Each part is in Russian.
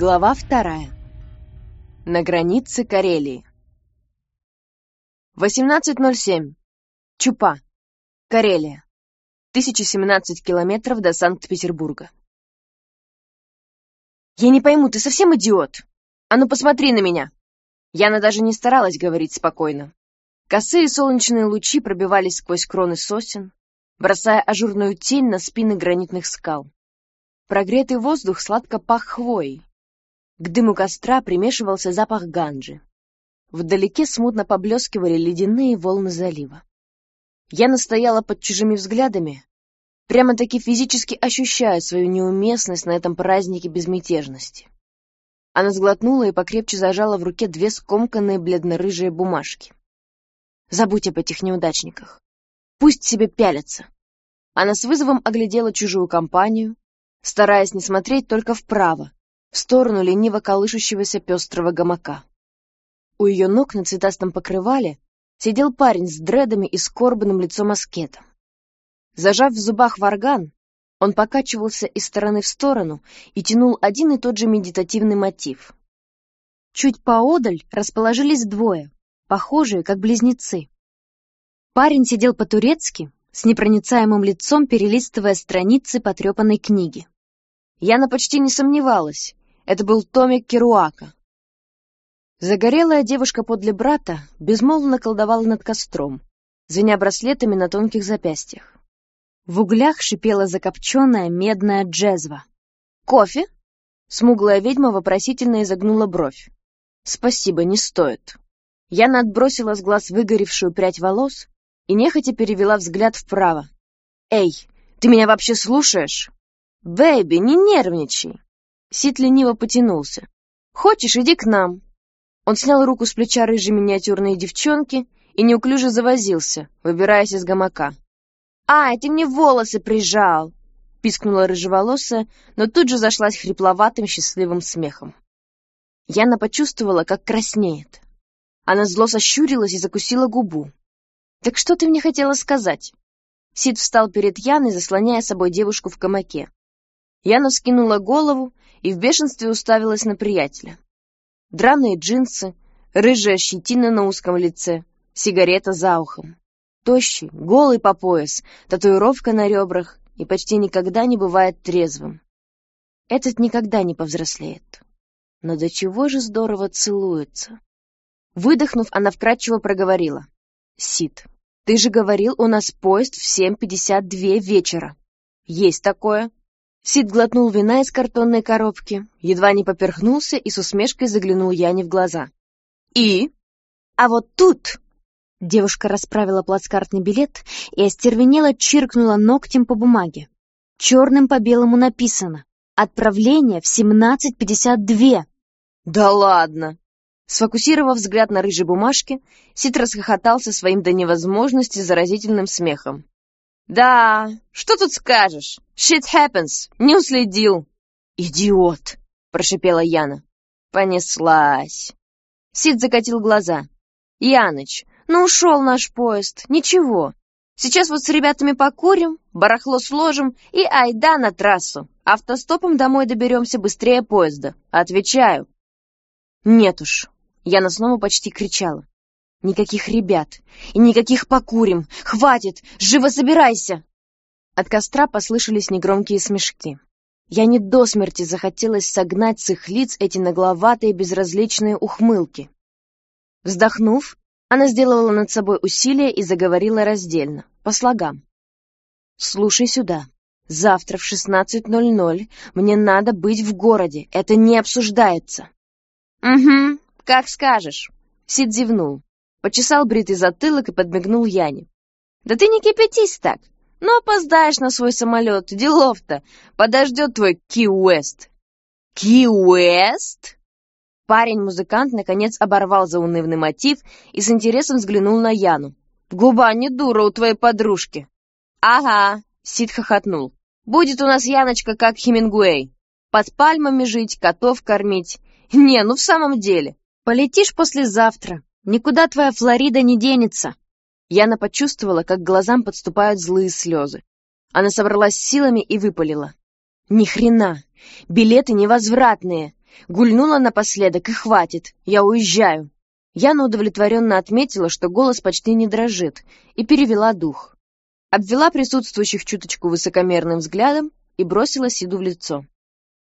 Глава вторая. На границе Карелии. 18.07. Чупа. Карелия. 1017 километров до Санкт-Петербурга. «Я не пойму, ты совсем идиот? А ну посмотри на меня!» Яна даже не старалась говорить спокойно. Косые солнечные лучи пробивались сквозь кроны сосен, бросая ажурную тень на спины гранитных скал. Прогретый воздух сладко пах хвоей. К дыму костра примешивался запах ганджи. Вдалеке смутно поблескивали ледяные волны залива. Я настояла под чужими взглядами, прямо-таки физически ощущая свою неуместность на этом празднике безмятежности. Она сглотнула и покрепче зажала в руке две скомканные бледно-рыжие бумажки. Забудь об этих неудачниках. Пусть себе пялятся. Она с вызовом оглядела чужую компанию, стараясь не смотреть только вправо, в сторону лениво колышущегося пестрого гамака. У ее ног на цветастом покрывале сидел парень с дредами и скорбным лицом аскета. Зажав в зубах варган, он покачивался из стороны в сторону и тянул один и тот же медитативный мотив. Чуть поодаль расположились двое, похожие, как близнецы. Парень сидел по-турецки, с непроницаемым лицом перелистывая страницы потрепанной книги. Яна почти не сомневалась, это был Томик Керуака. Загорелая девушка подле брата безмолвно колдовала над костром, звеня браслетами на тонких запястьях. В углях шипела закопченная медная джезва. «Кофе?» Смуглая ведьма вопросительно изогнула бровь. «Спасибо, не стоит». Яна отбросила с глаз выгоревшую прядь волос и нехотя перевела взгляд вправо. «Эй, ты меня вообще слушаешь?» «Бэйби, не нервничай!» Сид лениво потянулся. «Хочешь, иди к нам!» Он снял руку с плеча рыжей миниатюрной девчонки и неуклюже завозился, выбираясь из гамака. «Ай, ты мне волосы прижал!» — пискнула рыжеволосая, но тут же зашлась хрипловатым счастливым смехом. Яна почувствовала, как краснеет. Она зло сощурилась и закусила губу. «Так что ты мне хотела сказать?» Сид встал перед Яной, заслоняя собой девушку в камаке. Яна скинула голову и в бешенстве уставилась на приятеля. Драные джинсы, рыжая щетина на узком лице, сигарета за ухом. Тощий, голый по пояс, татуировка на ребрах и почти никогда не бывает трезвым. Этот никогда не повзрослеет. Но до чего же здорово целуется. Выдохнув, она вкратчиво проговорила. «Сид, ты же говорил, у нас поезд в 7.52 вечера. Есть такое?» Сид глотнул вина из картонной коробки, едва не поперхнулся и с усмешкой заглянул Яне в глаза. «И?» «А вот тут Девушка расправила плацкартный билет и остервенело чиркнула ногтем по бумаге. Черным по белому написано «Отправление в 17.52». «Да ладно!» Сфокусировав взгляд на рыжей бумажке, Сид расхохотался своим до невозможности заразительным смехом. «Да, что тут скажешь? Shit happens. Не уследил». «Идиот!» — прошипела Яна. Понеслась. Сид закатил глаза. «Яныч, ну, ушел наш поезд. Ничего. Сейчас вот с ребятами покурим, барахло сложим и айда на трассу. Автостопом домой доберемся быстрее поезда. Отвечаю. Нет уж. Яна снова почти кричала. Никаких ребят и никаких покурим. Хватит! Живо собирайся! От костра послышались негромкие смешки. Я не до смерти захотелось согнать с их лиц эти нагловатые безразличные ухмылки. Вздохнув, она сделала над собой усилие и заговорила раздельно, по слогам. «Слушай сюда. Завтра в 16.00 мне надо быть в городе. Это не обсуждается». «Угу, как скажешь», — Сид зевнул. Почесал бритый затылок и подмигнул Яне. «Да ты не кипятись так. Ну, опоздаешь на свой самолет. Делов-то. Подождет твой Ки-Уэст». «Ки-Уэст?» Парень-музыкант наконец оборвал заунывный мотив и с интересом взглянул на Яну. «Губа не дура у твоей подружки!» «Ага!» — Сид хохотнул. «Будет у нас Яночка как Хемингуэй. Под пальмами жить, котов кормить. Не, ну в самом деле. Полетишь послезавтра. Никуда твоя Флорида не денется». Яна почувствовала, как глазам подступают злые слезы. Она собралась силами и выпалила. «Ни хрена! Билеты невозвратные! Гульнула напоследок, и хватит, я уезжаю. Яна удовлетворенно отметила, что голос почти не дрожит, и перевела дух. Обвела присутствующих чуточку высокомерным взглядом и бросила Сиду в лицо.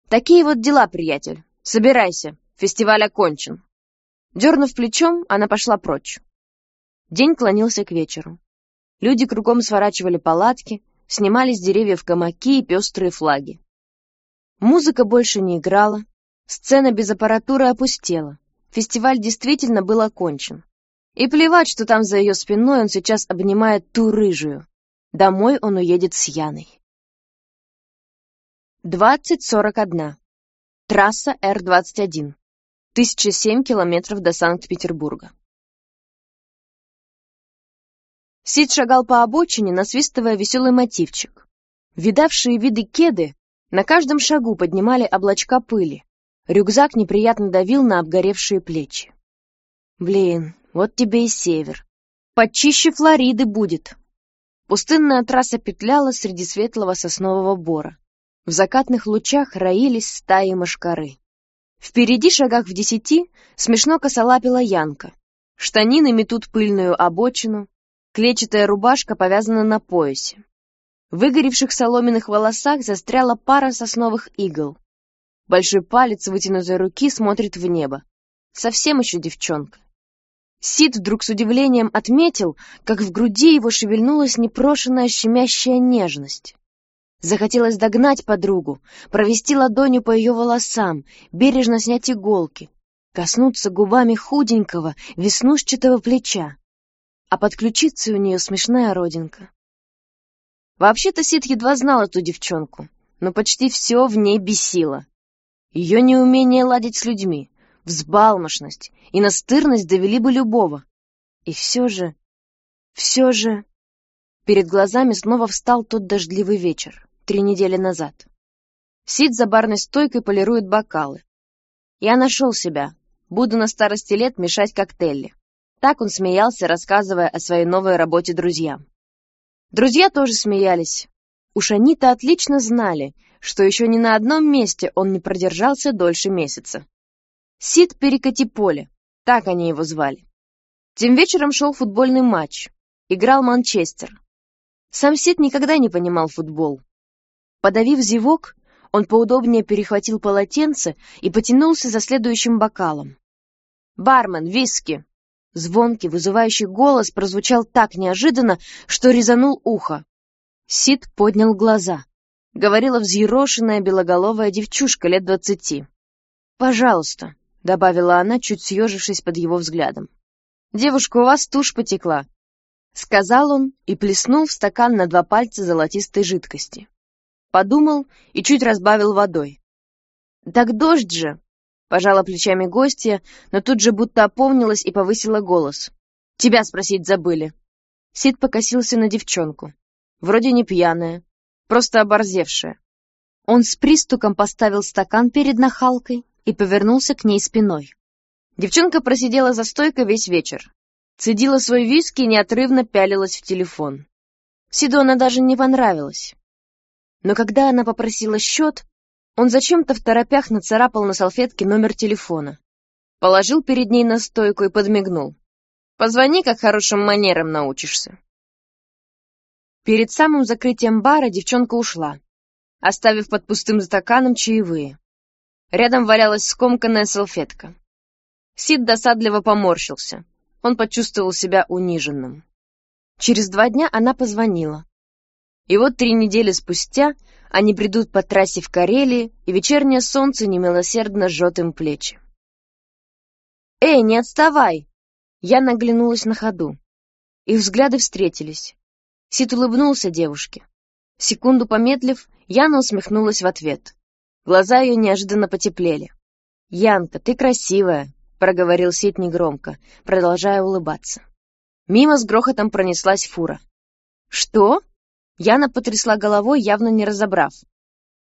«Такие вот дела, приятель. Собирайся, фестиваль окончен». Дернув плечом, она пошла прочь. День клонился к вечеру. Люди кругом сворачивали палатки, снимали с деревьев гамаки и пестрые флаги. Музыка больше не играла, сцена без аппаратуры опустела. Фестиваль действительно был окончен. И плевать, что там за ее спиной он сейчас обнимает ту рыжую. Домой он уедет с Яной. 2041. Трасса Р-21. 1007 километров до Санкт-Петербурга. Сид шагал по обочине, насвистывая веселый мотивчик. Видавшие виды кеды на каждом шагу поднимали облачка пыли. Рюкзак неприятно давил на обгоревшие плечи. Блин, вот тебе и север. Почище Флориды будет. Пустынная трасса петляла среди светлого соснового бора. В закатных лучах роились стаи мошкары. Впереди, шагах в десяти, смешно косолапила Янка. Штанины метут пыльную обочину, клетчатая рубашка повязана на поясе. В выгоревших соломенных волосах застряла пара сосновых игл. Большой палец вытянутой руки смотрит в небо. Совсем еще девчонка. Сид вдруг с удивлением отметил, как в груди его шевельнулась непрошенная щемящая нежность. Захотелось догнать подругу, провести ладонью по ее волосам, бережно снять иголки, коснуться губами худенького, веснушчатого плеча. А под ключицей у нее смешная родинка. Вообще-то Сид едва знал эту девчонку, но почти все в ней бесило. Ее неумение ладить с людьми, взбалмошность и настырность довели бы любого. И все же, все же... Перед глазами снова встал тот дождливый вечер три недели назад. Сид за барной стойкой полирует бокалы. Я нашел себя. Буду на старости лет мешать коктейли. Так он смеялся, рассказывая о своей новой работе друзьям. Друзья тоже смеялись. Уж они-то отлично знали, что еще ни на одном месте он не продержался дольше месяца. Сид перекати поле, так они его звали. Тем вечером шел футбольный матч. Играл Манчестер. Сам Сид никогда не понимал футбол. Подавив зевок, он поудобнее перехватил полотенце и потянулся за следующим бокалом. «Бармен, виски!» Звонкий, вызывающий голос прозвучал так неожиданно, что резанул ухо. Сид поднял глаза. Говорила взъерошенная белоголовая девчушка лет двадцати. «Пожалуйста», — добавила она, чуть съежившись под его взглядом. «Девушка, у вас тушь потекла», — сказал он и плеснул в стакан на два пальца золотистой жидкости подумал и чуть разбавил водой. «Так дождь же!» — пожала плечами гостья, но тут же будто опомнилась и повысила голос. «Тебя спросить забыли». Сид покосился на девчонку. Вроде не пьяная, просто оборзевшая. Он с пристуком поставил стакан перед нахалкой и повернулся к ней спиной. Девчонка просидела за стойкой весь вечер. Цедила свой виски и неотрывно пялилась в телефон. Сиду она даже не понравилась. Но когда она попросила счет, он зачем-то в торопях нацарапал на салфетке номер телефона. Положил перед ней на стойку и подмигнул. «Позвони, как хорошим манерам научишься». Перед самым закрытием бара девчонка ушла, оставив под пустым стаканом чаевые. Рядом валялась скомканная салфетка. Сид досадливо поморщился. Он почувствовал себя униженным. Через два дня она позвонила. И вот три недели спустя они придут по трассе в Карелии, и вечернее солнце немилосердно жжет им плечи. «Эй, не отставай!» Я наглянулась на ходу. Их взгляды встретились. Сит улыбнулся девушке. Секунду помедлив, Яна усмехнулась в ответ. Глаза ее неожиданно потеплели. «Янка, ты красивая!» — проговорил Сит негромко, продолжая улыбаться. Мимо с грохотом пронеслась фура. «Что?» Яна потрясла головой, явно не разобрав.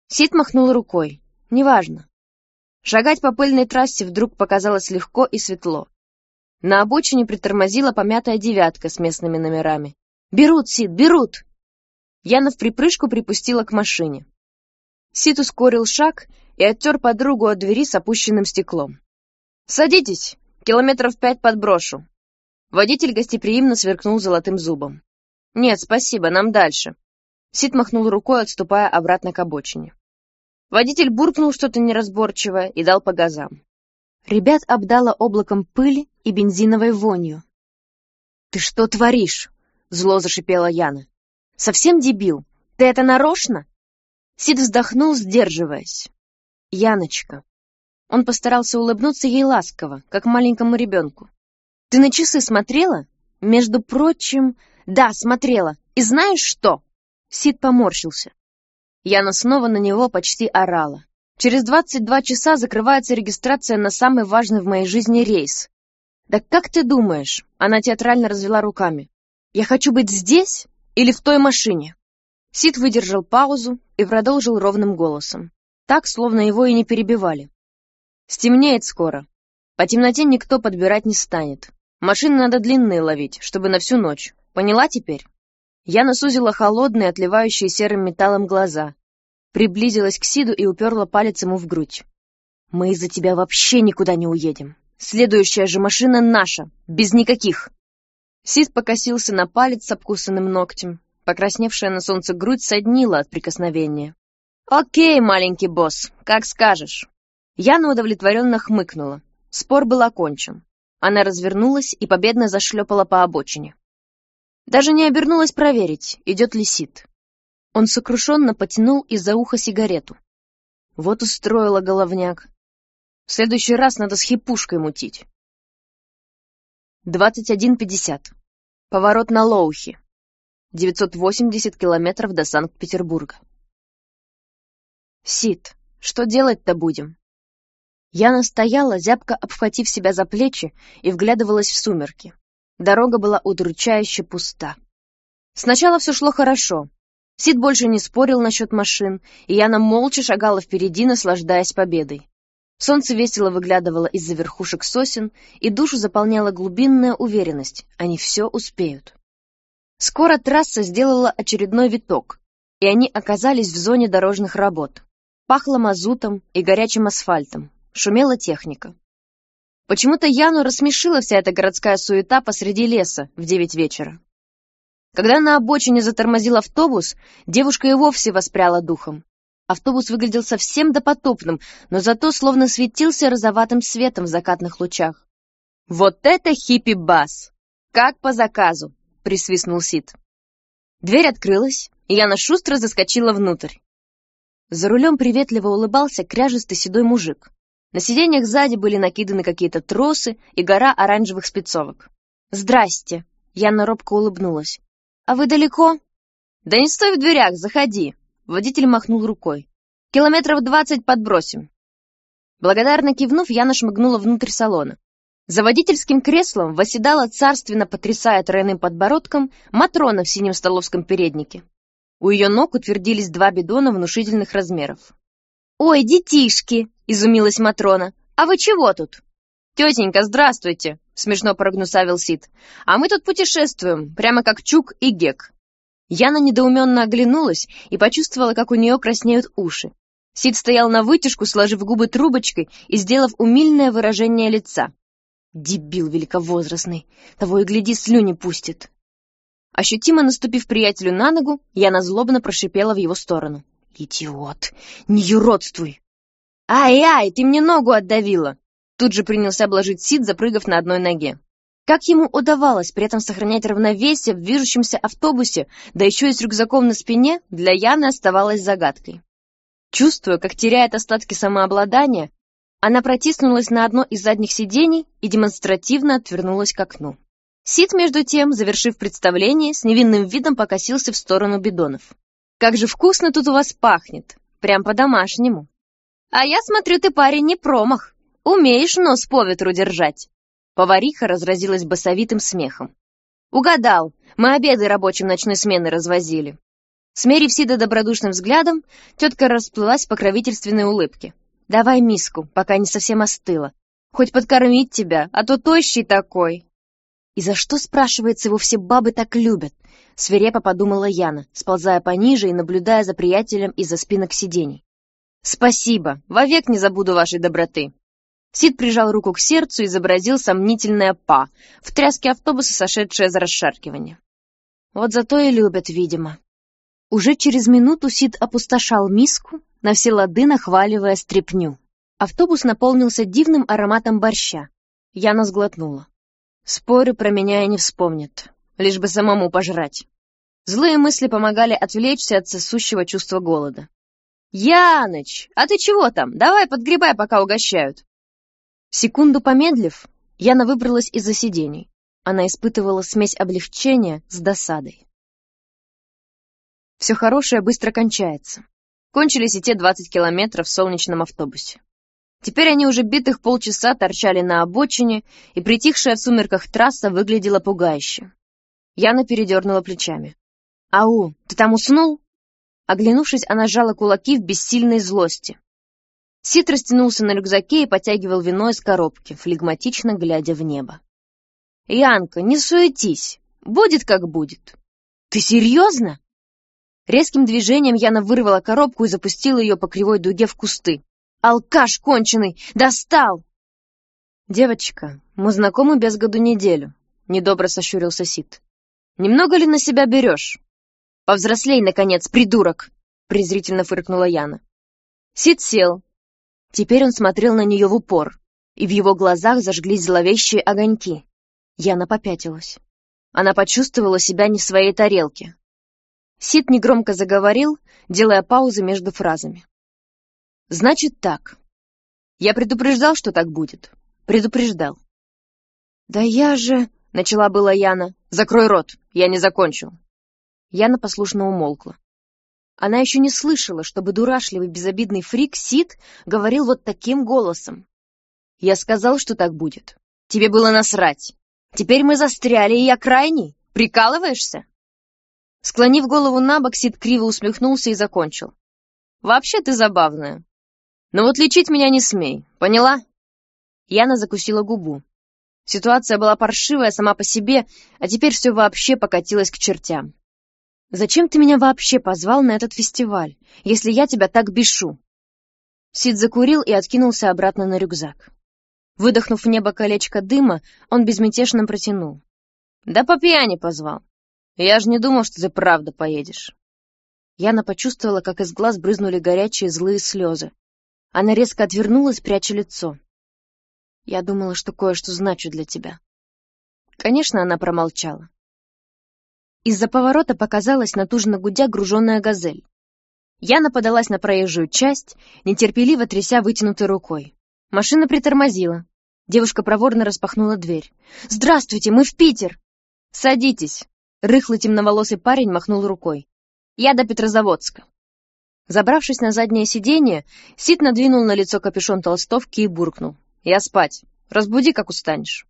Сид махнул рукой. «Неважно». Шагать по пыльной трассе вдруг показалось легко и светло. На обочине притормозила помятая девятка с местными номерами. «Берут, Сид, берут!» Яна в припрыжку припустила к машине. Сид ускорил шаг и оттер подругу от двери с опущенным стеклом. «Садитесь, километров пять подброшу». Водитель гостеприимно сверкнул золотым зубом. «Нет, спасибо, нам дальше». Сид махнул рукой, отступая обратно к обочине. Водитель буркнул что-то неразборчивое и дал по газам. Ребят обдало облаком пыли и бензиновой вонью. «Ты что творишь?» — зло зашипела Яна. «Совсем дебил? Ты это нарочно?» Сид вздохнул, сдерживаясь. «Яночка». Он постарался улыбнуться ей ласково, как маленькому ребенку. «Ты на часы смотрела? Между прочим...» «Да, смотрела. И знаешь что?» Сид поморщился. Яна снова на него почти орала. «Через 22 часа закрывается регистрация на самый важный в моей жизни рейс. Да как ты думаешь?» Она театрально развела руками. «Я хочу быть здесь или в той машине?» Сид выдержал паузу и продолжил ровным голосом. Так, словно его и не перебивали. «Стемнеет скоро. По темноте никто подбирать не станет. Машины надо длинные ловить, чтобы на всю ночь. Поняла теперь?» Я насузила холодные, отливающие серым металлом глаза. Приблизилась к Сиду и уперла палец ему в грудь. «Мы из-за тебя вообще никуда не уедем. Следующая же машина наша, без никаких!» Сид покосился на палец с обкусанным ногтем. Покрасневшая на солнце грудь соднила от прикосновения. «Окей, маленький босс, как скажешь». Яна удовлетворенно хмыкнула. Спор был окончен. Она развернулась и победно зашлепала по обочине. Даже не обернулась проверить, идет ли Сид. Он сокрушенно потянул из-за уха сигарету. Вот устроила головняк. В следующий раз надо с хипушкой мутить. 21.50. Поворот на Лоухи. 980 километров до Санкт-Петербурга. Сид, что делать-то будем? Я настояла, зябко обхватив себя за плечи, и вглядывалась в сумерки. Дорога была удручающе пуста. Сначала все шло хорошо. Сид больше не спорил насчет машин, и Яна молча шагала впереди, наслаждаясь победой. Солнце весело выглядывало из-за верхушек сосен, и душу заполняла глубинная уверенность — они все успеют. Скоро трасса сделала очередной виток, и они оказались в зоне дорожных работ. Пахло мазутом и горячим асфальтом, шумела техника. Почему-то Яну рассмешила вся эта городская суета посреди леса в девять вечера. Когда на обочине затормозил автобус, девушка и вовсе воспряла духом. Автобус выглядел совсем допотопным, но зато словно светился розоватым светом в закатных лучах. «Вот это хиппи-бас! Как по заказу!» — присвистнул Сид. Дверь открылась, и Яна шустро заскочила внутрь. За рулем приветливо улыбался кряжистый седой мужик. На сиденьях сзади были накиданы какие-то тросы и гора оранжевых спецовок. «Здрасте!» — Яна робко улыбнулась. «А вы далеко?» «Да не стой в дверях, заходи!» Водитель махнул рукой. «Километров двадцать подбросим». Благодарно кивнув, Яна шмыгнула внутрь салона. За водительским креслом восседала царственно, потрясая тройным подбородком, Матрона в синем столовском переднике. У ее ног утвердились два бидона внушительных размеров. «Ой, детишки!» — изумилась Матрона. «А вы чего тут?» «Тетенька, здравствуйте!» — смешно прогнусавил Сид. «А мы тут путешествуем, прямо как Чук и Гек». Яна недоуменно оглянулась и почувствовала, как у нее краснеют уши. Сид стоял на вытяжку, сложив губы трубочкой и сделав умильное выражение лица. Дебил великовозрастный, того и гляди, слюни пустит. Ощутимо наступив приятелю на ногу, Яна злобно прошипела в его сторону. «Идиот! Не юродствуй!» «Ай-ай, ты мне ногу отдавила!» Тут же принялся обложить Сид, запрыгав на одной ноге. Как ему удавалось при этом сохранять равновесие в движущемся автобусе, да еще и с рюкзаком на спине, для Яны оставалось загадкой. Чувствуя, как теряет остатки самообладания, она протиснулась на одно из задних сидений и демонстративно отвернулась к окну. Сид, между тем, завершив представление, с невинным видом покосился в сторону бидонов. Как же вкусно тут у вас пахнет. Прям по-домашнему. А я смотрю, ты парень не промах. Умеешь нос по ветру держать. Повариха разразилась басовитым смехом. Угадал, мы обеды рабочим ночной смены развозили. Смерив Сида добродушным взглядом, тетка расплылась в покровительственной улыбке. «Давай миску, пока не совсем остыла. Хоть подкормить тебя, а то тощий такой». «И за что, спрашивается, его все бабы так любят?» Свирепо подумала Яна, сползая пониже и наблюдая за приятелем из-за спинок сидений. Спасибо, вовек не забуду вашей доброты. Сид прижал руку к сердцу и изобразил сомнительное «па», в тряске автобуса, сошедшее за расшаркивание. Вот зато и любят, видимо. Уже через минуту Сид опустошал миску, на все лады нахваливая стряпню. Автобус наполнился дивным ароматом борща. Яна сглотнула. Спорю, про меня и не вспомнит. Лишь бы самому пожрать. Злые мысли помогали отвлечься от сосущего чувства голода. «Яныч, а ты чего там? Давай подгребай, пока угощают!» Секунду помедлив, Яна выбралась из-за сидений. Она испытывала смесь облегчения с досадой. Все хорошее быстро кончается. Кончились и те 20 километров в солнечном автобусе. Теперь они уже битых полчаса торчали на обочине, и притихшая в сумерках трасса выглядела пугающе. Яна передернула плечами. «Ау, ты там уснул?» Оглянувшись, она сжала кулаки в бессильной злости. Сит растянулся на рюкзаке и потягивал вино из коробки, флегматично глядя в небо. «Янка, не суетись. Будет как будет». «Ты серьезно?» Резким движением Яна вырвала коробку и запустила ее по кривой дуге в кусты. «Алкаш конченый! Достал!» «Девочка, мы знакомы без году неделю», — недобро сощурился Сит. «Немного ли на себя берешь?» «Повзрослей, наконец, придурок!» — презрительно фыркнула Яна. Сид сел. Теперь он смотрел на нее в упор, и в его глазах зажглись зловещие огоньки. Яна попятилась. Она почувствовала себя не в своей тарелке. Сид негромко заговорил, делая паузы между фразами. «Значит так. Я предупреждал, что так будет. Предупреждал». «Да я же...» — начала была Яна. «Закрой рот, я не закончил». Яна послушно умолкла. Она еще не слышала, чтобы дурашливый безобидный фрик Сид говорил вот таким голосом. «Я сказал, что так будет. Тебе было насрать. Теперь мы застряли, и я крайний. Прикалываешься?» Склонив голову на бок, Сид криво усмехнулся и закончил. «Вообще ты забавная. Но вот лечить меня не смей, поняла?» Яна закусила губу. Ситуация была паршивая сама по себе, а теперь все вообще покатилось к чертям. «Зачем ты меня вообще позвал на этот фестиваль, если я тебя так бешу?» Сид закурил и откинулся обратно на рюкзак. Выдохнув в небо колечко дыма, он безмятежно протянул. «Да по пьяни позвал. Я же не думал, что ты правда поедешь. Яна почувствовала, как из глаз брызнули горячие злые слезы. Она резко отвернулась, пряча лицо. Я думала, что кое-что значу для тебя. Конечно, она промолчала. Из-за поворота показалась натужно гудя груженная газель. Яна подалась на проезжую часть, нетерпеливо тряся вытянутой рукой. Машина притормозила. Девушка проворно распахнула дверь. «Здравствуйте, мы в Питер!» «Садитесь!» Рыхлый темноволосый парень махнул рукой. «Я до Петрозаводска». Забравшись на заднее сиденье, Сид надвинул на лицо капюшон толстовки и буркнул. «Я спать. Разбуди, как устанешь».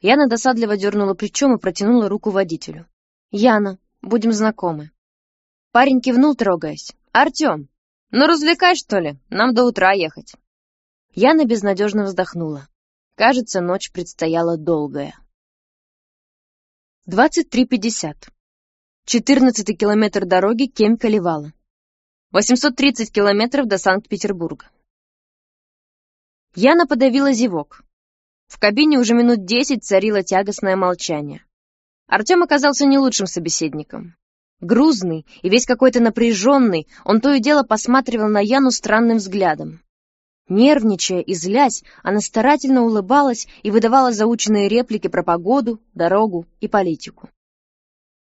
Яна досадливо дернула плечом и протянула руку водителю. «Яна, будем знакомы». Парень кивнул, трогаясь. «Артем, ну развлекай, что ли? Нам до утра ехать». Яна безнадежно вздохнула. Кажется, ночь предстояла долгая. 23.50. 14 километр дороги Кемь-Калевала. 830 километров до Санкт-Петербурга. Яна подавила зевок. В кабине уже минут десять царило тягостное молчание. Артем оказался не лучшим собеседником. Грузный и весь какой-то напряженный, он то и дело посматривал на Яну странным взглядом. Нервничая и злясь, она старательно улыбалась и выдавала заученные реплики про погоду, дорогу и политику.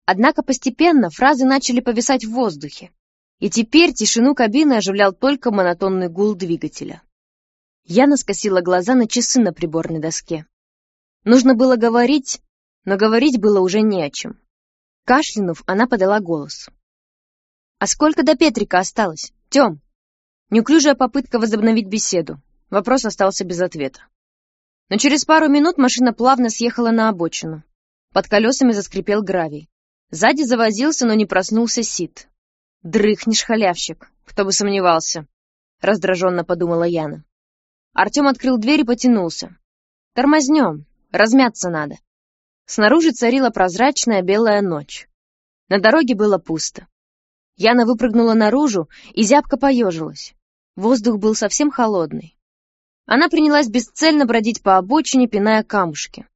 Однако постепенно фразы начали повисать в воздухе, и теперь тишину кабины оживлял только монотонный гул двигателя. Яна скосила глаза на часы на приборной доске. Нужно было говорить, но говорить было уже не о чем. Кашлянув, она подала голос. «А сколько до Петрика осталось? Тем?» Неуклюжая попытка возобновить беседу. Вопрос остался без ответа. Но через пару минут машина плавно съехала на обочину. Под колесами заскрипел гравий. Сзади завозился, но не проснулся Сид. «Дрыхнешь, халявщик, кто бы сомневался», — раздраженно подумала Яна. Артем открыл дверь и потянулся. «Тормознем, размяться надо». Снаружи царила прозрачная белая ночь. На дороге было пусто. Яна выпрыгнула наружу и зябко поежилась. Воздух был совсем холодный. Она принялась бесцельно бродить по обочине, пиная камушки.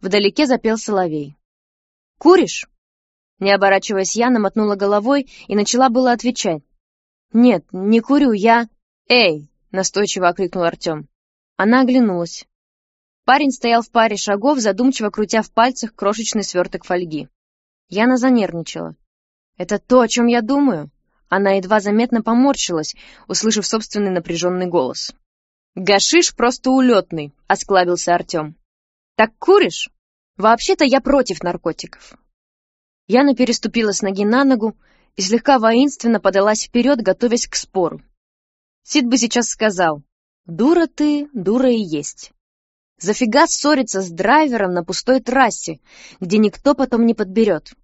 Вдалеке запел соловей. «Куришь?» Не оборачиваясь, Яна мотнула головой и начала было отвечать. «Нет, не курю, я...» «Эй!» — настойчиво окликнул Артем. Она оглянулась. Парень стоял в паре шагов, задумчиво крутя в пальцах крошечный сверток фольги. Яна занервничала. «Это то, о чем я думаю?» Она едва заметно поморщилась, услышав собственный напряженный голос. «Гашиш просто улетный», — осклабился Артем. «Так куришь? Вообще-то я против наркотиков». Яна переступила с ноги на ногу и слегка воинственно подалась вперед, готовясь к спору. Сид бы сейчас сказал, «Дура ты, дура и есть». Зафига ссориться с драйвером на пустой трассе, где никто потом не подберет.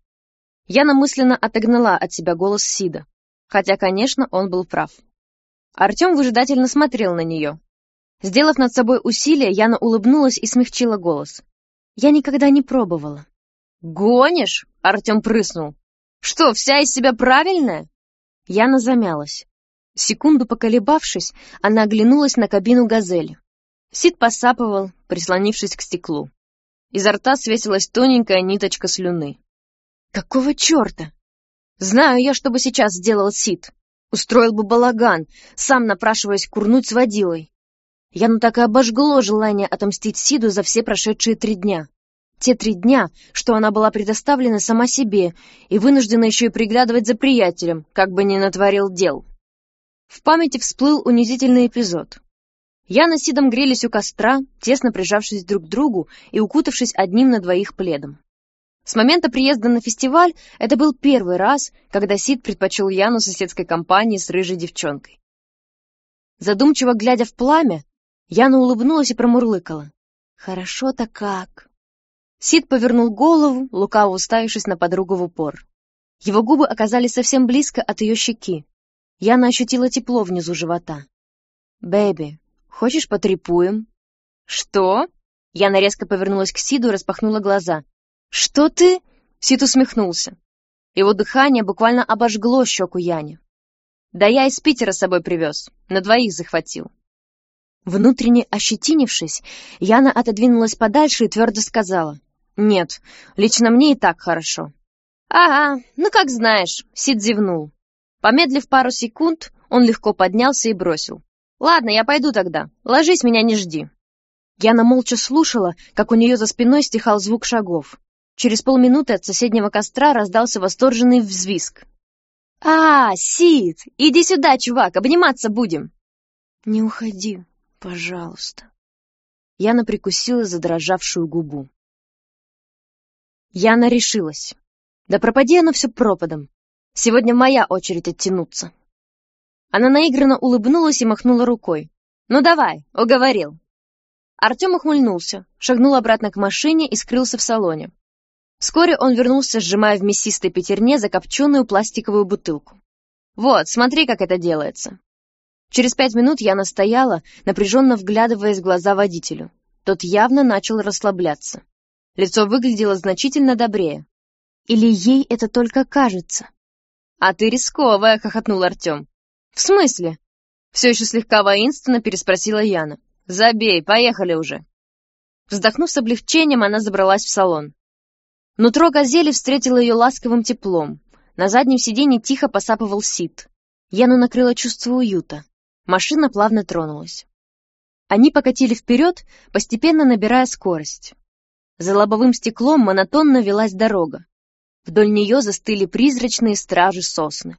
Яна мысленно отогнала от себя голос Сида, хотя, конечно, он был прав. Артем выжидательно смотрел на нее, Сделав над собой усилие, Яна улыбнулась и смягчила голос. «Я никогда не пробовала». «Гонишь?» — Артем прыснул. «Что, вся из себя правильная?» Яна замялась. Секунду поколебавшись, она оглянулась на кабину «Газели». Сид посапывал, прислонившись к стеклу. Изо рта свесилась тоненькая ниточка слюны. «Какого черта? Знаю я, что бы сейчас сделал Сид. Устроил бы балаган, сам напрашиваясь курнуть с водилой. Яну так и обожгло желание отомстить Сиду за все прошедшие три дня. Те три дня, что она была предоставлена сама себе и вынуждена еще и приглядывать за приятелем, как бы ни натворил дел. В памяти всплыл унизительный эпизод. Яна с Сидом грелись у костра, тесно прижавшись друг к другу и укутавшись одним на двоих пледом. С момента приезда на фестиваль это был первый раз, когда Сид предпочел Яну соседской компании с рыжей девчонкой. Задумчиво глядя в пламя, Яна улыбнулась и промурлыкала. «Хорошо-то как!» Сид повернул голову, лукаво уставившись на подругу в упор. Его губы оказались совсем близко от ее щеки. Яна ощутила тепло внизу живота. «Бэби, хочешь потрепуем?» «Что?» Яна резко повернулась к Сиду и распахнула глаза. «Что ты?» Сид усмехнулся. Его дыхание буквально обожгло щеку Яне. «Да я из Питера с собой привез, на двоих захватил. Внутренне ощетинившись, Яна отодвинулась подальше и твердо сказала. «Нет, лично мне и так хорошо». «Ага, ну как знаешь», — Сид зевнул. Помедлив пару секунд, он легко поднялся и бросил. «Ладно, я пойду тогда. Ложись, меня не жди». Яна молча слушала, как у нее за спиной стихал звук шагов. Через полминуты от соседнего костра раздался восторженный взвизг. «А, Сид, иди сюда, чувак, обниматься будем!» «Не уходи», Пожалуйста. Яна прикусила задрожавшую губу. Яна решилась. Да пропади оно все пропадом. Сегодня моя очередь оттянуться. Она наигранно улыбнулась и махнула рукой. «Ну давай, уговорил». Артем ухмыльнулся, шагнул обратно к машине и скрылся в салоне. Вскоре он вернулся, сжимая в мясистой пятерне закопченную пластиковую бутылку. «Вот, смотри, как это делается. Через пять минут я настояла, напряженно вглядываясь в глаза водителю. Тот явно начал расслабляться. Лицо выглядело значительно добрее. Или ей это только кажется? «А ты рисковая», — хохотнул Артем. «В смысле?» Все еще слегка воинственно переспросила Яна. «Забей, поехали уже». Вздохнув с облегчением, она забралась в салон. Нутро газели встретило ее ласковым теплом. На заднем сиденье тихо посапывал Сид. Яну накрыло чувство уюта. Машина плавно тронулась. Они покатили вперед, постепенно набирая скорость. За лобовым стеклом монотонно велась дорога. Вдоль нее застыли призрачные стражи сосны.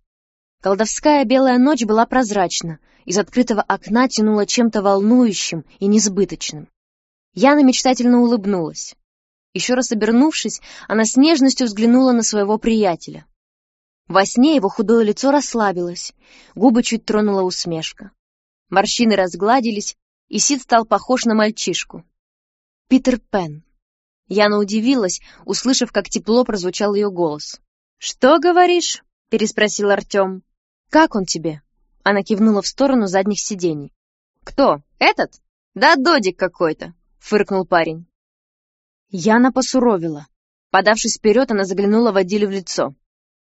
Колдовская белая ночь была прозрачна, из открытого окна тянула чем-то волнующим и несбыточным. Яна мечтательно улыбнулась. Еще раз обернувшись, она с нежностью взглянула на своего приятеля. Во сне его худое лицо расслабилось, губы чуть тронула усмешка. Морщины разгладились, и Сид стал похож на мальчишку. Питер Пен. Яна удивилась, услышав, как тепло прозвучал ее голос. «Что говоришь?» — переспросил Артем. «Как он тебе?» Она кивнула в сторону задних сидений. «Кто? Этот? Да додик какой-то!» — фыркнул парень. Яна посуровила. Подавшись вперед, она заглянула водиле в лицо.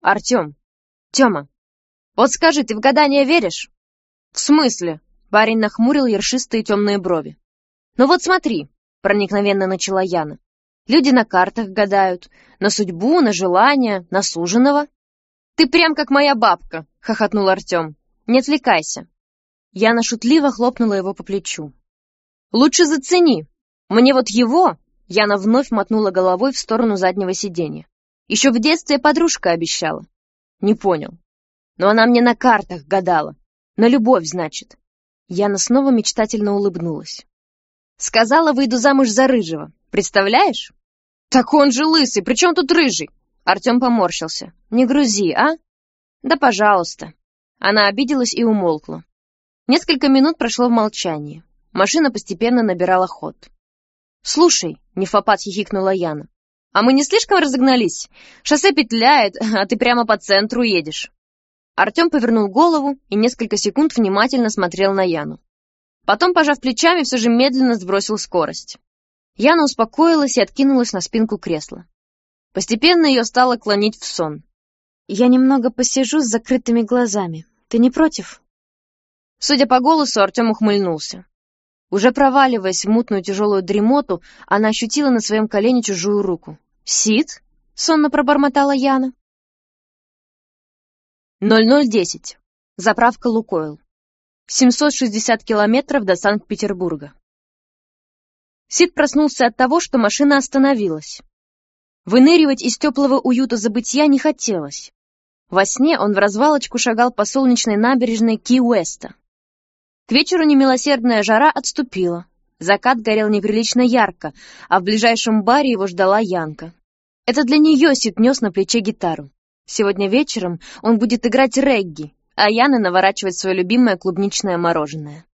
«Артем! Тема! Вот скажи, ты в гадание веришь?» «В смысле?» — парень нахмурил ершистые темные брови. «Ну вот смотри», — проникновенно начала Яна. «Люди на картах гадают, на судьбу, на желание, на суженого». «Ты прям как моя бабка», — хохотнул Артем. «Не отвлекайся». Яна шутливо хлопнула его по плечу. «Лучше зацени. Мне вот его...» Яна вновь мотнула головой в сторону заднего сиденья. «Еще в детстве подружка обещала». «Не понял». «Но она мне на картах гадала. На любовь, значит». Яна снова мечтательно улыбнулась. «Сказала, выйду замуж за рыжего. Представляешь?» «Так он же лысый, при чем тут рыжий?» Артем поморщился. «Не грузи, а?» «Да, пожалуйста». Она обиделась и умолкла. Несколько минут прошло в молчании. Машина постепенно набирала ход. «Слушай», — нефопад хихикнула Яна, «а мы не слишком разогнались? Шоссе петляет, а ты прямо по центру едешь». Артем повернул голову и несколько секунд внимательно смотрел на Яну. Потом, пожав плечами, все же медленно сбросил скорость. Яна успокоилась и откинулась на спинку кресла. Постепенно ее стало клонить в сон. «Я немного посижу с закрытыми глазами. Ты не против?» Судя по голосу, Артем ухмыльнулся. Уже проваливаясь в мутную тяжелую дремоту, она ощутила на своем колене чужую руку. «Сид?» — сонно пробормотала Яна. 0010. Заправка «Лукойл». 760 километров до Санкт-Петербурга. Сид проснулся от того, что машина остановилась. Выныривать из теплого уюта забытья не хотелось. Во сне он в развалочку шагал по солнечной набережной Ки-Уэста. К вечеру немилосердная жара отступила. Закат горел неприлично ярко, а в ближайшем баре его ждала Янка. Это для нее Сид нес на плече гитару. Сегодня вечером он будет играть регги, а Яна наворачивать свое любимое клубничное мороженое.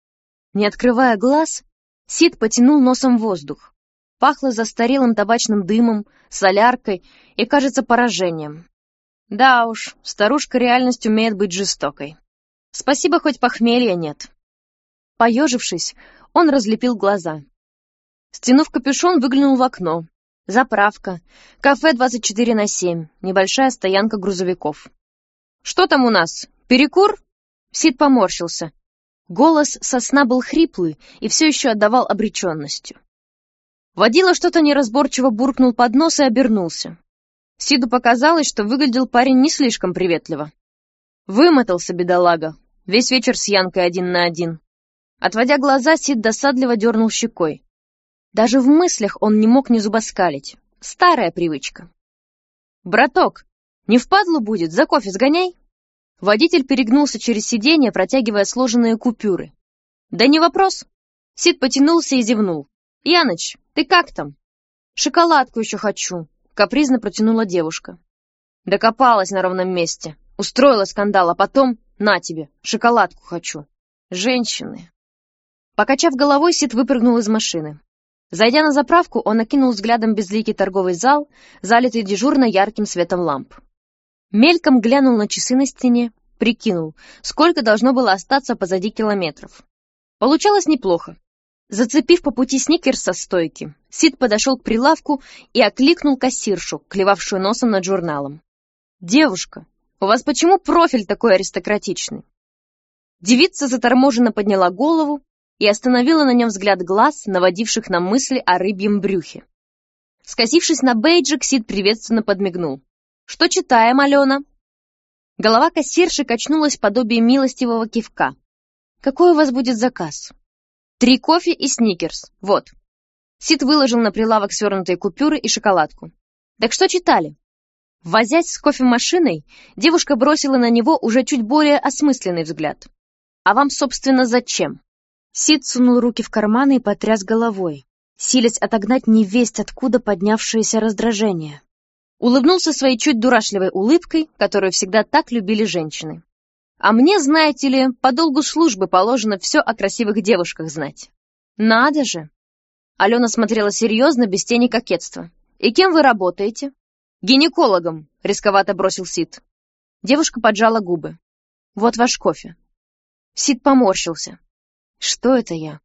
Не открывая глаз, Сид потянул носом воздух. Пахло застарелым табачным дымом, соляркой и, кажется, поражением. Да уж, старушка реальность умеет быть жестокой. Спасибо, хоть похмелья нет. Поежившись, он разлепил глаза. Стянув капюшон, выглянул в окно. Заправка. Кафе 24 на 7. Небольшая стоянка грузовиков. «Что там у нас? Перекур?» Сид поморщился. Голос сосна был хриплый и все еще отдавал обреченностью. Водила что-то неразборчиво буркнул под нос и обернулся. Сиду показалось, что выглядел парень не слишком приветливо. Вымотался бедолага. Весь вечер с Янкой один на один. Отводя глаза, Сид досадливо дернул щекой. Даже в мыслях он не мог не зубоскалить. Старая привычка. «Браток, не впадлу будет, за кофе сгоняй!» Водитель перегнулся через сиденье, протягивая сложенные купюры. «Да не вопрос!» Сид потянулся и зевнул. «Яныч, ты как там?» «Шоколадку еще хочу», — капризно протянула девушка. Докопалась на ровном месте. Устроила скандал, а потом «На тебе, шоколадку хочу». Женщины. Покачав головой, Сид выпрыгнул из машины. Зайдя на заправку, он окинул взглядом безликий торговый зал, залитый дежурно ярким светом ламп. Мельком глянул на часы на стене, прикинул, сколько должно было остаться позади километров. Получалось неплохо. Зацепив по пути сникерс со стойки, Сид подошел к прилавку и окликнул кассиршу, клевавшую носом над журналом. «Девушка, у вас почему профиль такой аристократичный?» Девица заторможенно подняла голову, и остановила на нем взгляд глаз, наводивших на мысли о рыбьем брюхе. Скосившись на бейджик, Сид приветственно подмигнул. «Что читаем, Алена?» Голова кассирши качнулась подобие милостивого кивка. «Какой у вас будет заказ?» «Три кофе и сникерс. Вот». Сид выложил на прилавок свернутые купюры и шоколадку. «Так что читали?» Возясь с кофемашиной, девушка бросила на него уже чуть более осмысленный взгляд. «А вам, собственно, зачем?» Сид сунул руки в карманы и потряс головой, силясь отогнать невесть откуда поднявшееся раздражение. Улыбнулся своей чуть дурашливой улыбкой, которую всегда так любили женщины. А мне, знаете ли, по долгу службы положено все о красивых девушках знать. Надо же! Алена смотрела серьезно, без тени кокетства. «И кем вы работаете?» «Гинекологом», — рисковато бросил Сид. Девушка поджала губы. «Вот ваш кофе». Сид поморщился. Что это я?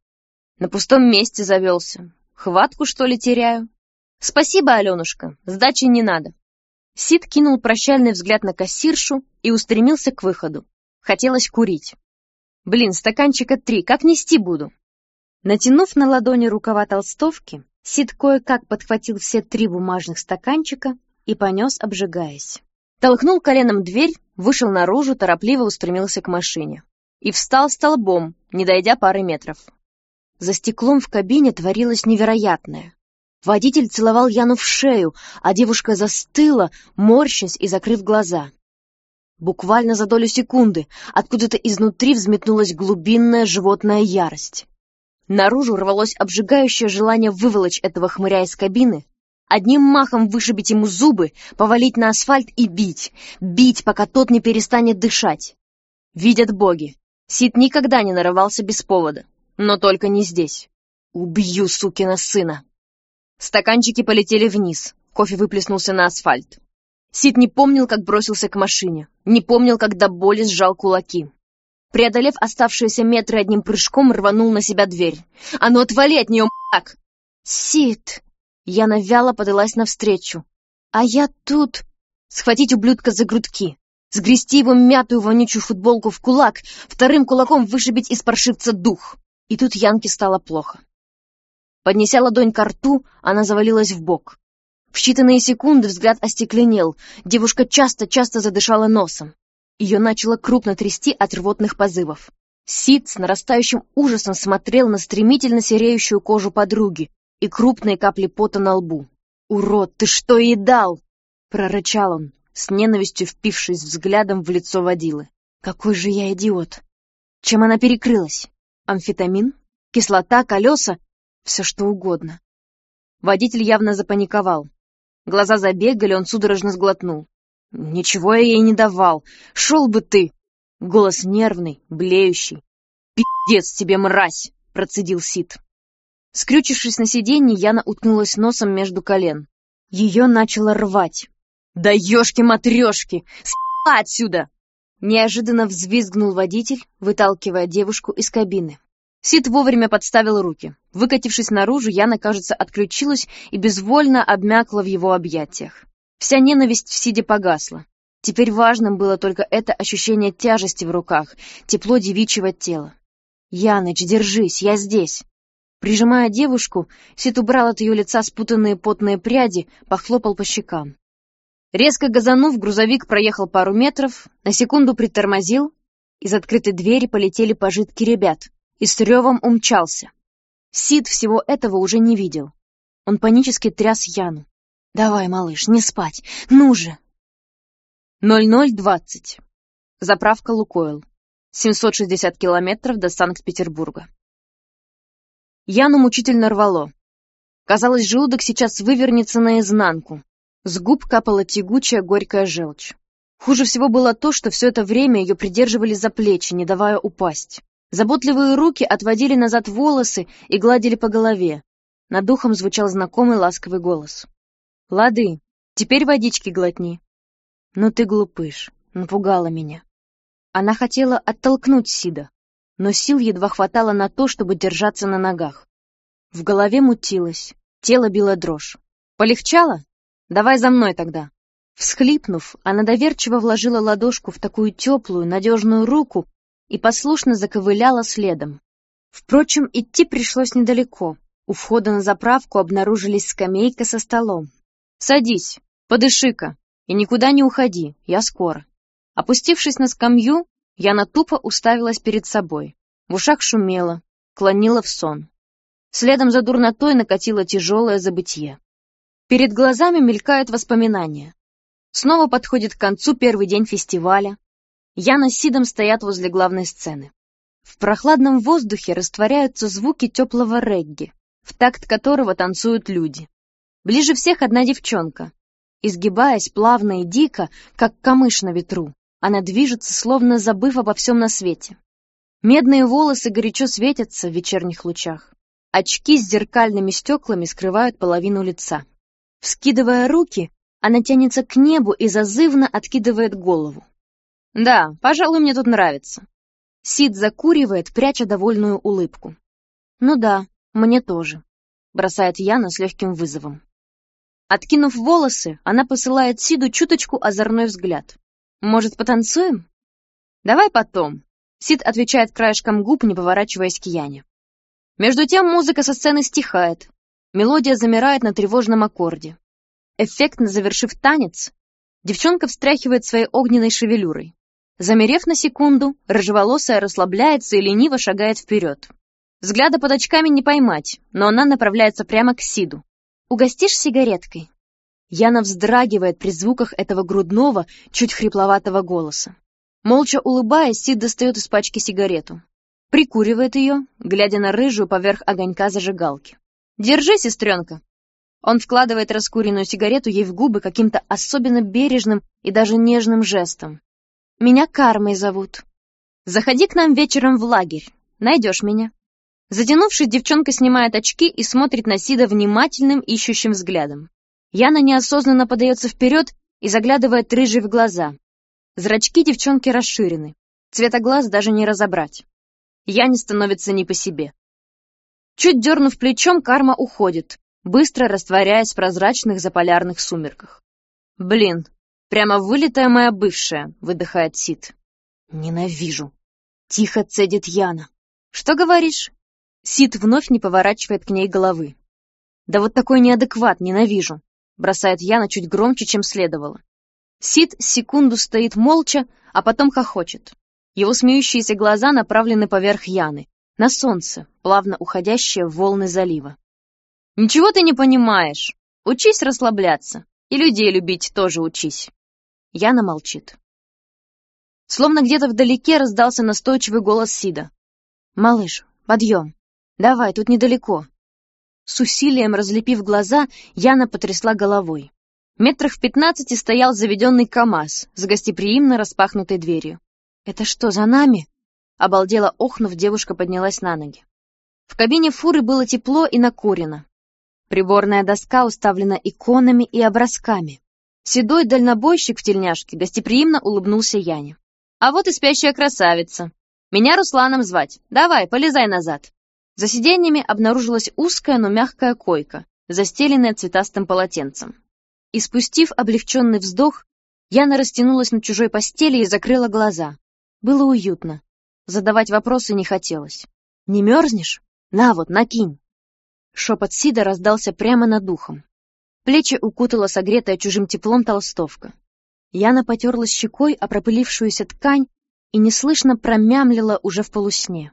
На пустом месте завелся. Хватку, что ли, теряю? Спасибо, Аленушка, сдачи не надо. Сид кинул прощальный взгляд на кассиршу и устремился к выходу. Хотелось курить. Блин, стаканчика три, как нести буду? Натянув на ладони рукава толстовки, Сид кое-как подхватил все три бумажных стаканчика и понес, обжигаясь. Толкнул коленом дверь, вышел наружу, торопливо устремился к машине. И встал столбом, не дойдя пары метров. За стеклом в кабине творилось невероятное. Водитель целовал Яну в шею, а девушка застыла, морщась и закрыв глаза. Буквально за долю секунды откуда-то изнутри взметнулась глубинная животная ярость. Наружу рвалось обжигающее желание выволочь этого хмыря из кабины, одним махом вышибить ему зубы, повалить на асфальт и бить, бить, пока тот не перестанет дышать. Видят боги, Сид никогда не нарывался без повода, но только не здесь. Убью сукина сына. Стаканчики полетели вниз, кофе выплеснулся на асфальт. Сид не помнил, как бросился к машине, не помнил, как до боли сжал кулаки. Преодолев оставшиеся метры одним прыжком, рванул на себя дверь. «А ну отвали от нее, м***к!» «Сид!» Яна вяло подалась навстречу. «А я тут...» Схватить ублюдка за грудки, сгрести его мятую вонючую футболку в кулак, вторым кулаком вышибить из паршивца дух. И тут Янке стало плохо. Поднеся ладонь к рту, она завалилась в бок. В считанные секунды взгляд остекленел, девушка часто-часто задышала носом. Ее начало крупно трясти от рвотных позывов. Сид с нарастающим ужасом смотрел на стремительно сереющую кожу подруги и крупные капли пота на лбу. «Урод, ты что ей дал?» — прорычал он, с ненавистью впившись взглядом в лицо водилы. «Какой же я идиот! Чем она перекрылась? Амфетамин? Кислота? Колеса? Все что угодно». Водитель явно запаниковал. Глаза забегали, он судорожно сглотнул. «Ничего я ей не давал. Шел бы ты!» Голос нервный, блеющий. «Пиздец тебе, мразь!» — процедил Сид. Скрючившись на сиденье, Яна уткнулась носом между колен. Ее начало рвать. «Да ешки-матрешки! С***а отсюда!» Неожиданно взвизгнул водитель, выталкивая девушку из кабины. Сид вовремя подставил руки. Выкатившись наружу, Яна, кажется, отключилась и безвольно обмякла в его объятиях. Вся ненависть в Сиде погасла. Теперь важным было только это ощущение тяжести в руках, тепло девичьего тела. «Яныч, держись, я здесь!» Прижимая девушку, Сид убрал от ее лица спутанные потные пряди, похлопал по щекам. Резко газанув, грузовик проехал пару метров, на секунду притормозил, из открытой двери полетели пожитки ребят, и с ревом умчался. Сид всего этого уже не видел. Он панически тряс Яну. «Давай, малыш, не спать, ну же!» 0020. Заправка «Лукойл». 760 километров до Санкт-Петербурга. Яну мучительно рвало. Казалось, желудок сейчас вывернется наизнанку. С губ капала тягучая горькая желчь. Хуже всего было то, что все это время ее придерживали за плечи, не давая упасть. Заботливые руки отводили назад волосы и гладили по голове. Над духом звучал знакомый ласковый голос. «Лады, теперь водички глотни». «Ну ты глупыш, напугала меня». Она хотела оттолкнуть Сида, но сил едва хватало на то, чтобы держаться на ногах. В голове мутилось, тело било дрожь. «Полегчало?» Давай за мной тогда. Всхлипнув, она доверчиво вложила ладошку в такую теплую, надежную руку и послушно заковыляла следом. Впрочем, идти пришлось недалеко. У входа на заправку обнаружились скамейка со столом. «Садись, подыши-ка, и никуда не уходи, я скоро». Опустившись на скамью, Яна тупо уставилась перед собой. В ушах шумело, клонила в сон. Следом за дурнотой накатило тяжелое забытье. Перед глазами мелькают воспоминания. Снова подходит к концу первый день фестиваля. Яна с Сидом стоят возле главной сцены. В прохладном воздухе растворяются звуки теплого регги, в такт которого танцуют люди. Ближе всех одна девчонка. Изгибаясь плавно и дико, как камыш на ветру, она движется, словно забыв обо всем на свете. Медные волосы горячо светятся в вечерних лучах. Очки с зеркальными стеклами скрывают половину лица. Вскидывая руки, она тянется к небу и зазывно откидывает голову. «Да, пожалуй, мне тут нравится». Сид закуривает, пряча довольную улыбку. «Ну да, мне тоже», — бросает Яна с легким вызовом. Откинув волосы, она посылает Сиду чуточку озорной взгляд. «Может, потанцуем?» «Давай потом. Сид отвечает краешком губ, не поворачиваясь к Яне. Между тем музыка со сцены стихает. Мелодия замирает на тревожном аккорде. Эффектно завершив танец, девчонка встряхивает своей огненной шевелюрой. Замерев на секунду, рыжеволосая расслабляется и лениво шагает вперед. Взгляда под очками не поймать, но она направляется прямо к Сиду. «Угостишь сигареткой?» Яна вздрагивает при звуках этого грудного, чуть хрипловатого голоса. Молча улыбаясь, Сид достает из пачки сигарету. Прикуривает ее, глядя на рыжую поверх огонька зажигалки. «Держи, сестренка!» Он вкладывает раскуренную сигарету ей в губы каким-то особенно бережным и даже нежным жестом. Меня Кармой зовут. Заходи к нам вечером в лагерь. Найдешь меня». Затянувшись, девчонка снимает очки и смотрит на Сида внимательным, ищущим взглядом. Яна неосознанно подается вперед и заглядывает рыжий в глаза. Зрачки девчонки расширены. Цвета глаз даже не разобрать. Яне становится не по себе. Чуть дернув плечом, карма уходит, быстро растворяясь в прозрачных заполярных сумерках. Блин, Прямо вылитая моя бывшая, выдыхает Сид. Ненавижу. Тихо цедит Яна. Что говоришь? Сид вновь не поворачивает к ней головы. Да вот такой неадекват, ненавижу. Бросает Яна чуть громче, чем следовало. Сид секунду стоит молча, а потом хохочет. Его смеющиеся глаза направлены поверх Яны, на солнце, плавно уходящее в волны залива. «Ничего ты не понимаешь. Учись расслабляться. И людей любить тоже учись». Яна молчит. Словно где-то вдалеке раздался настойчивый голос Сида. «Малыш, подъем. Давай, тут недалеко». С усилием разлепив глаза, Яна потрясла головой. Метрах в пятнадцати стоял заведенный КамАЗ с гостеприимно распахнутой дверью. «Это что, за нами?» Обалдела охнув, девушка поднялась на ноги. В кабине фуры было тепло и накурено. Приборная доска уставлена иконами и образками. Седой дальнобойщик в тельняшке гостеприимно улыбнулся Яне. «А вот и спящая красавица. Меня Русланом звать. Давай, полезай назад». За сиденьями обнаружилась узкая, но мягкая койка, застеленная цветастым полотенцем. И спустив облегченный вздох, Яна растянулась на чужой постели и закрыла глаза. Было уютно. Задавать вопросы не хотелось. «Не мерзнешь? На вот, накинь!» Шепот Сида раздался прямо над духом. Плечи укутала согретая чужим теплом толстовка. Яна потерлась щекой о пропылившуюся ткань и неслышно промямлила уже в полусне.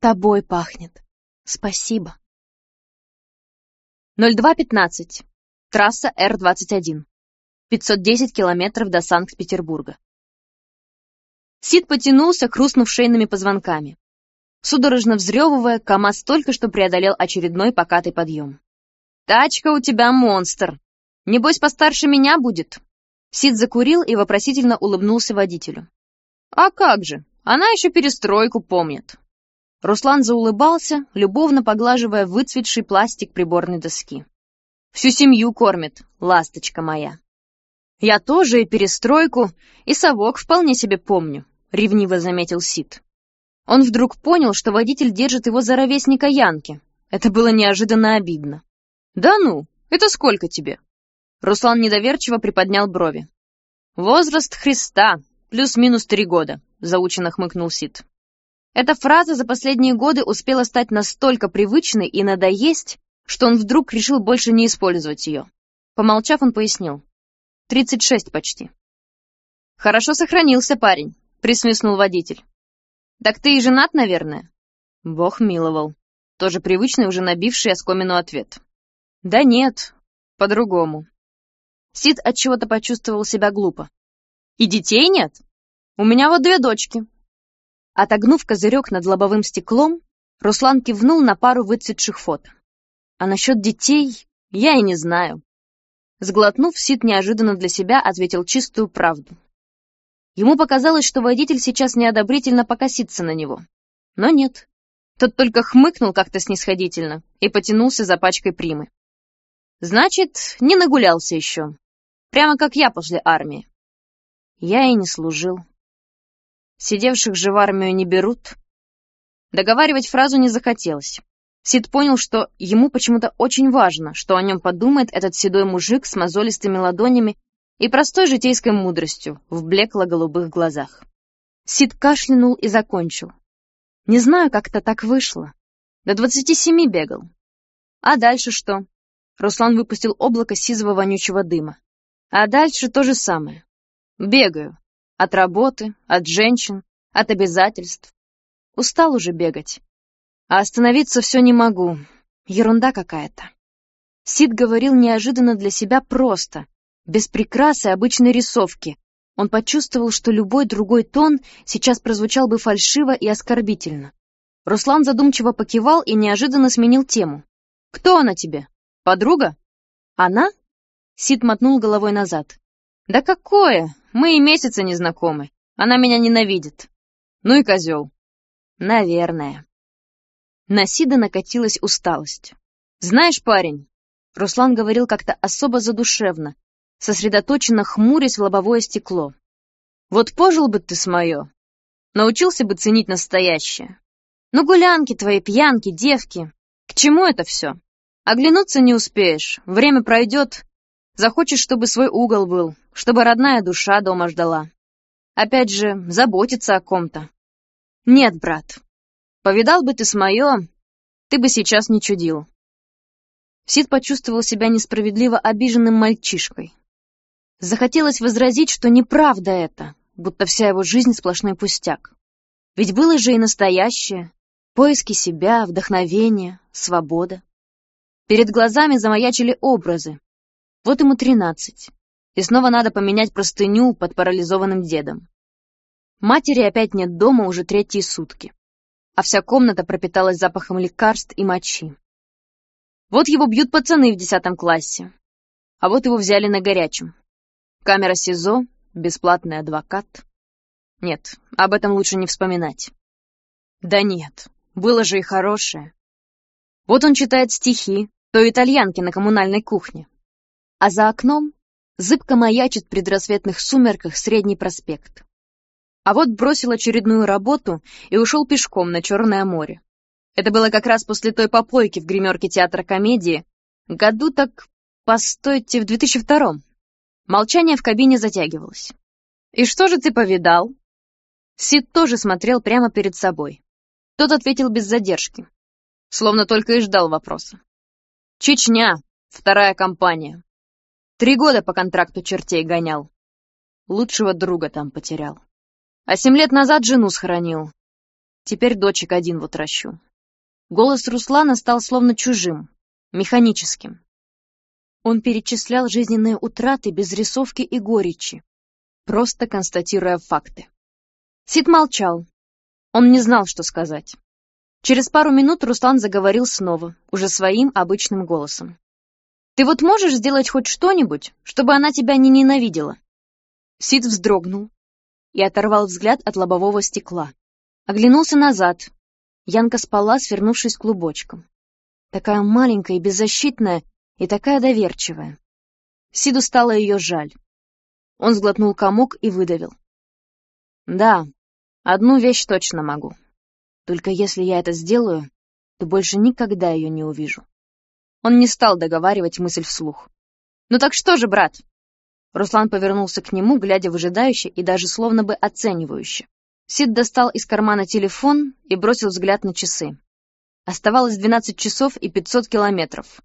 «Тобой пахнет. Спасибо». 02.15. Трасса Р-21. 510 километров до Санкт-Петербурга. Сид потянулся, хрустнув шейными позвонками. Судорожно взрёвывая, КамАЗ только что преодолел очередной покатый подъем. «Тачка у тебя монстр. Небось, постарше меня будет?» Сид закурил и вопросительно улыбнулся водителю. «А как же, она еще перестройку помнит». Руслан заулыбался, любовно поглаживая выцветший пластик приборной доски. «Всю семью кормит, ласточка моя». «Я тоже и перестройку, и совок вполне себе помню», — ревниво заметил Сид. Он вдруг понял, что водитель держит его за ровесника Янки. Это было неожиданно обидно. «Да ну, это сколько тебе?» Руслан недоверчиво приподнял брови. «Возраст Христа, плюс-минус три года», — заученно хмыкнул Сид. Эта фраза за последние годы успела стать настолько привычной и надоесть, что он вдруг решил больше не использовать ее. Помолчав, он пояснил. «Тридцать шесть почти». «Хорошо сохранился парень», — присмеснул водитель. «Так ты и женат, наверное?» Бог миловал. Тоже привычный, уже набивший оскомину ответ. Да нет, по-другому. Сид от чего-то почувствовал себя глупо. И детей нет? У меня вот две дочки. Отогнув козырек над лобовым стеклом, Руслан кивнул на пару выцветших фото. А насчет детей я и не знаю. Сглотнув, Сид неожиданно для себя ответил чистую правду. Ему показалось, что водитель сейчас неодобрительно покосится на него. Но нет. Тот только хмыкнул как-то снисходительно и потянулся за пачкой примы. Значит, не нагулялся еще. Прямо как я после армии. Я и не служил. Сидевших же в армию не берут. Договаривать фразу не захотелось. Сид понял, что ему почему-то очень важно, что о нем подумает этот седой мужик с мозолистыми ладонями и простой житейской мудростью в блекло-голубых глазах. Сид кашлянул и закончил. Не знаю, как это так вышло. До двадцати семи бегал. А дальше что? Руслан выпустил облако сизого вонючего дыма. А дальше то же самое. Бегаю. От работы, от женщин, от обязательств. Устал уже бегать. А остановиться все не могу. Ерунда какая-то. Сид говорил неожиданно для себя просто, без прикрас и обычной рисовки. Он почувствовал, что любой другой тон сейчас прозвучал бы фальшиво и оскорбительно. Руслан задумчиво покивал и неожиданно сменил тему. «Кто она тебе? Подруга?» «Она?» Сид мотнул головой назад. «Да какое? Мы и месяца не знакомы. Она меня ненавидит. Ну и козел». «Наверное». На Сида накатилась усталость. «Знаешь, парень...» Руслан говорил как-то особо задушевно, сосредоточенно хмурясь в лобовое стекло. «Вот пожил бы ты с моё, научился бы ценить настоящее. Ну, гулянки твои, пьянки, девки, к чему это все? Оглянуться не успеешь, время пройдет, захочешь, чтобы свой угол был, чтобы родная душа дома ждала. Опять же, заботиться о ком-то. Нет, брат, повидал бы ты с моё, ты бы сейчас не чудил. Сид почувствовал себя несправедливо обиженным мальчишкой. Захотелось возразить, что неправда это, будто вся его жизнь сплошной пустяк. Ведь было же и настоящее, поиски себя, вдохновение, свобода. Перед глазами замаячили образы. Вот ему тринадцать. И снова надо поменять простыню под парализованным дедом. Матери опять нет дома уже третьи сутки. А вся комната пропиталась запахом лекарств и мочи. Вот его бьют пацаны в десятом классе. А вот его взяли на горячем. Камера СИЗО, бесплатный адвокат. Нет, об этом лучше не вспоминать. Да нет, было же и хорошее. Вот он читает стихи, той итальянки на коммунальной кухне. А за окном зыбко маячит в предрассветных сумерках средний проспект. А вот бросил очередную работу и ушел пешком на Черное море. Это было как раз после той попойки в гримерке театра комедии, году так, постойте, в 2002-м. Молчание в кабине затягивалось. «И что же ты повидал?» Сид тоже смотрел прямо перед собой. Тот ответил без задержки, словно только и ждал вопроса. Чечня, вторая компания. Три года по контракту чертей гонял. Лучшего друга там потерял. А семь лет назад жену схоронил. Теперь дочек один вот ращу. Голос Руслана стал словно чужим, механическим. Он перечислял жизненные утраты без рисовки и горечи, просто констатируя факты. Сид молчал. Он не знал, что сказать. Через пару минут Руслан заговорил снова, уже своим обычным голосом. «Ты вот можешь сделать хоть что-нибудь, чтобы она тебя не ненавидела?» Сид вздрогнул и оторвал взгляд от лобового стекла. Оглянулся назад. Янка спала, свернувшись клубочком. Такая маленькая и беззащитная, и такая доверчивая. Сиду стало ее жаль. Он сглотнул комок и выдавил. «Да, одну вещь точно могу. Только если я это сделаю, то больше никогда ее не увижу. Он не стал договаривать мысль вслух. «Ну так что же, брат?» Руслан повернулся к нему, глядя выжидающе и даже словно бы оценивающе. Сид достал из кармана телефон и бросил взгляд на часы. Оставалось 12 часов и 500 километров.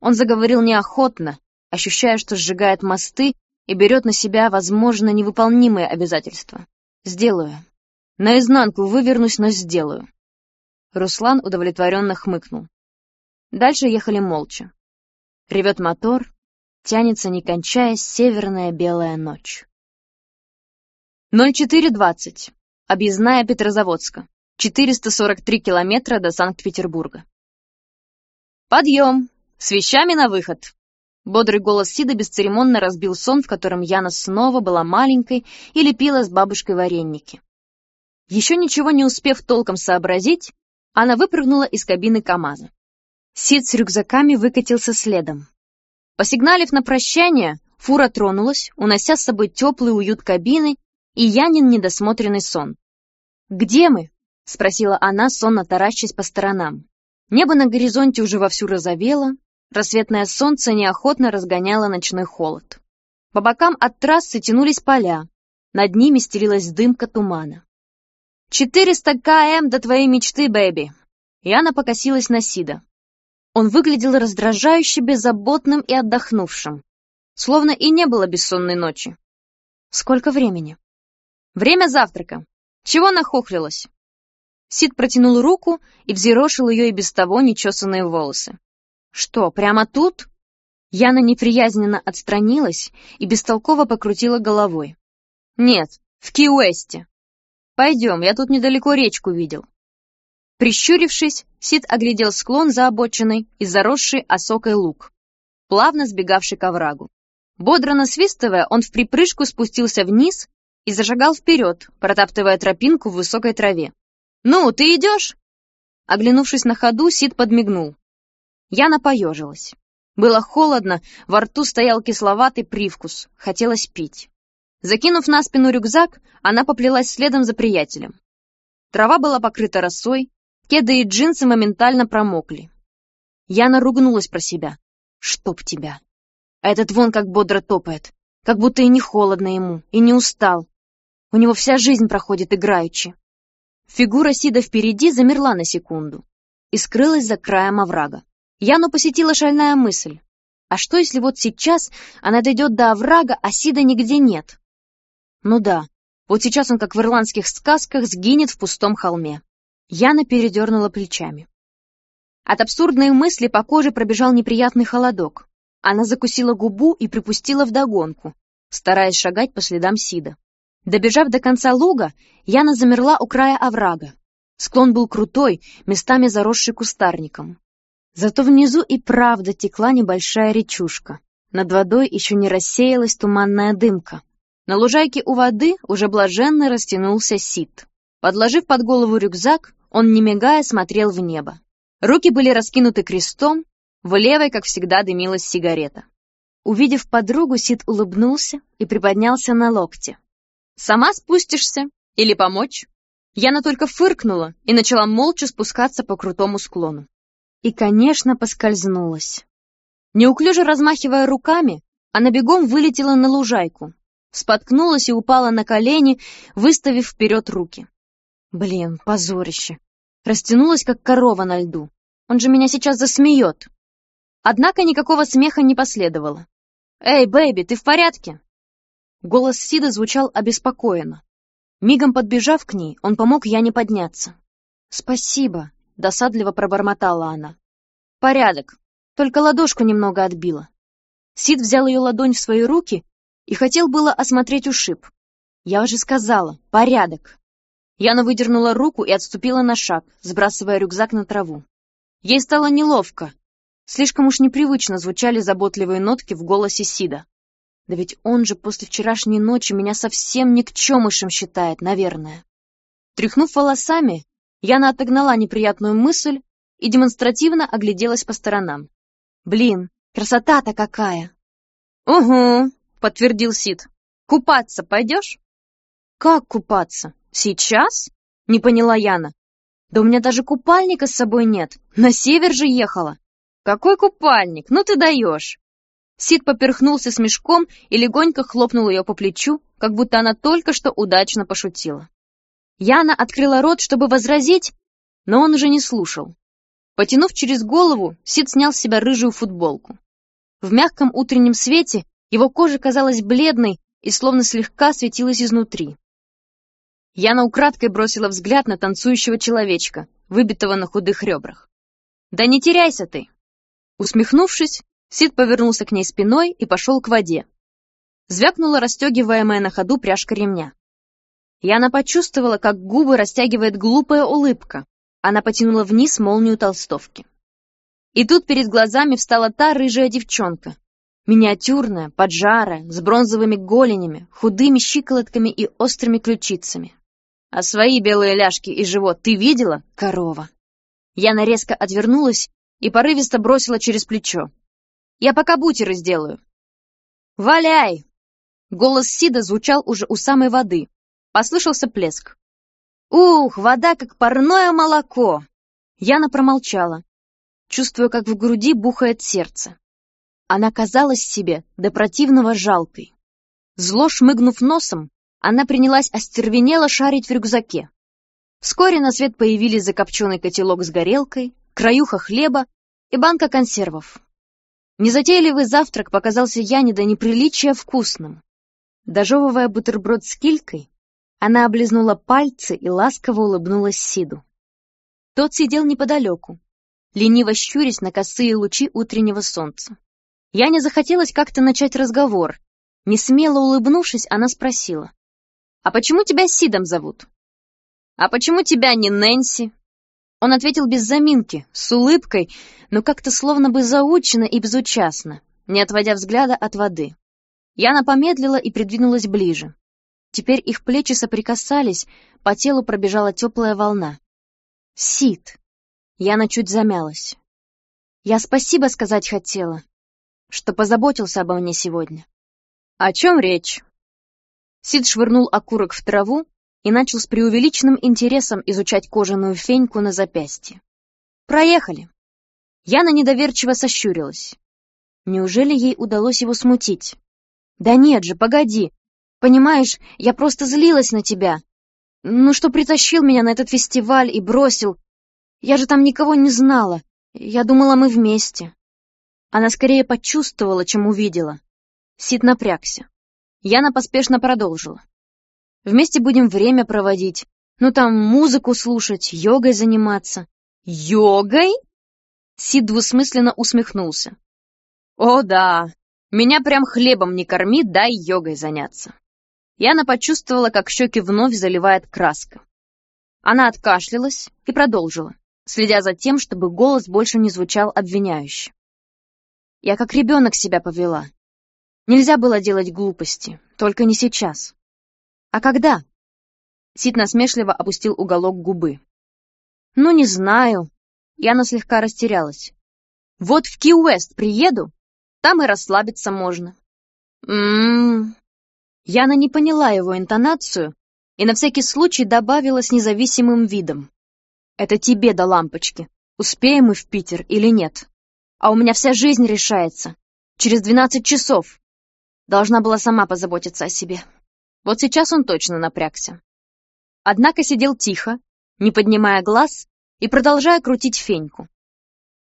Он заговорил неохотно, ощущая, что сжигает мосты и берет на себя, возможно, невыполнимые обязательства. «Сделаю. Наизнанку вывернусь, но сделаю. Руслан удовлетворенно хмыкнул. Дальше ехали молча. Ревет мотор, тянется, не кончаясь, северная белая ночь. 04.20. Объездная Петрозаводска. 443 километра до Санкт-Петербурга. «Подъем! С вещами на выход!» Бодрый голос Сида бесцеремонно разбил сон, в котором Яна снова была маленькой и лепила с бабушкой вареники. Еще ничего не успев толком сообразить, она выпрыгнула из кабины КамАЗа. Сид с рюкзаками выкатился следом. Посигналив на прощание, фура тронулась, унося с собой теплый уют кабины и Янин недосмотренный сон. «Где мы?» — спросила она, сонно таращась по сторонам. Небо на горизонте уже вовсю розовело, рассветное солнце неохотно разгоняло ночной холод. По бокам от трассы тянулись поля, Над ними стелилась дымка тумана. «Четыреста км до твоей мечты, бэби!» Яна покосилась на Сида. Он выглядел раздражающе беззаботным и отдохнувшим, словно и не было бессонной ночи. «Сколько времени?» «Время завтрака. Чего нахохлилась?» Сид протянул руку и взъерошил ее и без того нечесанные волосы. «Что, прямо тут?» Яна неприязненно отстранилась и бестолково покрутила головой. «Нет, в Ки-Уэсте. Пойдем, я тут недалеко речку видел». Прищурившись, Сид оглядел склон за обочиной и заросший осокой луг, плавно сбегавший к оврагу. Бодро насвистывая, он в припрыжку спустился вниз и зашагал вперед, протаптывая тропинку в высокой траве. «Ну, ты идешь?» Оглянувшись на ходу, Сид подмигнул. Яна поежилась. Было холодно, во рту стоял кисловатый привкус, хотелось пить. Закинув на спину рюкзак, она поплелась следом за приятелем. Трава была покрыта росой, кеды и джинсы моментально промокли. Яна ругнулась про себя. «Чтоб тебя!» Этот вон как бодро топает, как будто и не холодно ему, и не устал. У него вся жизнь проходит играючи. Фигура Сида впереди замерла на секунду и скрылась за краем оврага. Яну посетила шальная мысль. А что, если вот сейчас она дойдет до оврага, а Сида нигде нет? Ну да, вот сейчас он, как в ирландских сказках, сгинет в пустом холме. Яна передернула плечами. От абсурдной мысли по коже пробежал неприятный холодок. Она закусила губу и припустила вдогонку, стараясь шагать по следам Сида. Добежав до конца луга, Яна замерла у края оврага. Склон был крутой, местами заросший кустарником. Зато внизу и правда текла небольшая речушка. Над водой еще не рассеялась туманная дымка. На лужайке у воды уже блаженно растянулся Сид. Подложив под голову рюкзак, он, не мигая, смотрел в небо. Руки были раскинуты крестом, в левой, как всегда, дымилась сигарета. Увидев подругу, Сид улыбнулся и приподнялся на локте. Сама спустишься? Или помочь?» Яна только фыркнула и начала молча спускаться по крутому склону. И, конечно, поскользнулась. Неуклюже размахивая руками, она бегом вылетела на лужайку, споткнулась и упала на колени, выставив вперед руки. Блин, позорище. Растянулась, как корова на льду. Он же меня сейчас засмеет. Однако никакого смеха не последовало. «Эй, бэйби, ты в порядке?» Голос Сида звучал обеспокоенно. Мигом подбежав к ней, он помог Яне подняться. «Спасибо», — досадливо пробормотала она. «Порядок. Только ладошку немного отбила». Сид взял ее ладонь в свои руки и хотел было осмотреть ушиб. «Я уже сказала, порядок». Яна выдернула руку и отступила на шаг, сбрасывая рюкзак на траву. Ей стало неловко. Слишком уж непривычно звучали заботливые нотки в голосе Сида. Да ведь он же после вчерашней ночи меня совсем никчемышем считает, наверное. Тряхнув волосами, Яна отогнала неприятную мысль и демонстративно огляделась по сторонам. «Блин, красота-то какая!» «Угу», — подтвердил Сид. «Купаться пойдешь?» «Как купаться? Сейчас?» — не поняла Яна. «Да у меня даже купальника с собой нет. На север же ехала». «Какой купальник? Ну ты даешь!» Сид поперхнулся с мешком и легонько хлопнул ее по плечу, как будто она только что удачно пошутила. Яна открыла рот, чтобы возразить, но он уже не слушал. Потянув через голову, Сид снял с себя рыжую футболку. В мягком утреннем свете его кожа казалась бледной и словно слегка светилась изнутри. Яна украдкой бросила взгляд на танцующего человечка, выбитого на худых ребрах. «Да не теряйся ты!» Усмехнувшись, Сид повернулся к ней спиной и пошел к воде. Звякнула расстегиваемая на ходу пряжка ремня. Яна почувствовала, как губы растягивает глупая улыбка. Она потянула вниз молнию толстовки. И тут перед глазами встала та рыжая девчонка. Миниатюрная, поджарая, с бронзовыми голенями, худыми щиколотками и острыми ключицами. А свои белые ляжки и живот ты видела, корова? Яна резко отвернулась и порывисто бросила через плечо. Я пока бутеры сделаю». «Валяй!» Голос Сида звучал уже у самой воды. Послышался плеск. «Ух, вода как парное молоко!» Яна промолчала, чувствуя, как в груди бухает сердце. Она казалась себе до противного жалкой. Зло шмыгнув носом, она принялась остервенело шарить в рюкзаке. Вскоре на свет появились закопченный котелок с горелкой, краюха хлеба и банка консервов. Незатейливый завтрак показался Яне до неприличия вкусным. Дожевывая бутерброд с килькой, она облизнула пальцы и ласково улыбнулась Сиду. Тот сидел неподалеку, лениво щурясь на косые лучи утреннего солнца. Яне захотелось как-то начать разговор. Не смело улыбнувшись, она спросила. «А почему тебя Сидом зовут?» «А почему тебя не Нэнси?» Он ответил без заминки, с улыбкой, но как-то словно бы заучено и безучастно, не отводя взгляда от воды. Яна помедлила и придвинулась ближе. Теперь их плечи соприкасались, по телу пробежала теплая волна. «Сид!» Яна чуть замялась. «Я спасибо сказать хотела, что позаботился обо мне сегодня». «О чем речь?» Сид швырнул окурок в траву и начал с преувеличенным интересом изучать кожаную феньку на запястье. «Проехали!» Яна недоверчиво сощурилась. Неужели ей удалось его смутить? «Да нет же, погоди! Понимаешь, я просто злилась на тебя. Ну что притащил меня на этот фестиваль и бросил? Я же там никого не знала. Я думала, мы вместе». Она скорее почувствовала, чем увидела. Сид напрягся. Яна поспешно продолжила. Вместе будем время проводить. Ну там музыку слушать, йогой заниматься. Йогой? Сид двусмысленно усмехнулся. О да, меня прям хлебом не корми, дай йогой заняться. Яна почувствовала, как щеки вновь заливает краска. Она откашлялась и продолжила, следя за тем, чтобы голос больше не звучал обвиняюще. Я как ребенок себя повела. Нельзя было делать глупости, только не сейчас. «А когда?» Сид насмешливо опустил уголок губы. «Ну, не знаю». Яна слегка растерялась. «Вот в Ки-Уэст приеду, там и расслабиться можно». «М-м-м...» Яна не поняла его интонацию и на всякий случай добавила с независимым видом. «Это тебе до лампочки. Успеем мы в Питер или нет? А у меня вся жизнь решается. Через двенадцать часов. Должна была сама позаботиться о себе». Вот сейчас он точно напрягся. Однако сидел тихо, не поднимая глаз и продолжая крутить феньку.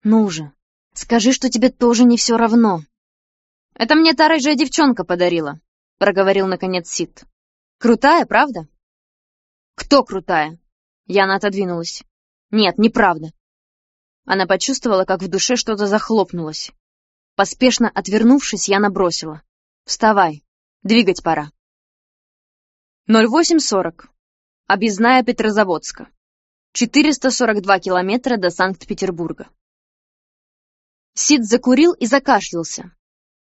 «Ну же, скажи, что тебе тоже не все равно». «Это мне та рыжая девчонка подарила», — проговорил наконец Сид. «Крутая, правда?» «Кто крутая?» Яна отодвинулась. «Нет, неправда». Она почувствовала, как в душе что-то захлопнулось. Поспешно отвернувшись, я набросила. «Вставай, двигать пора». 08.40. Объездная Петрозаводска. 442 километра до Санкт-Петербурга. Сид закурил и закашлялся.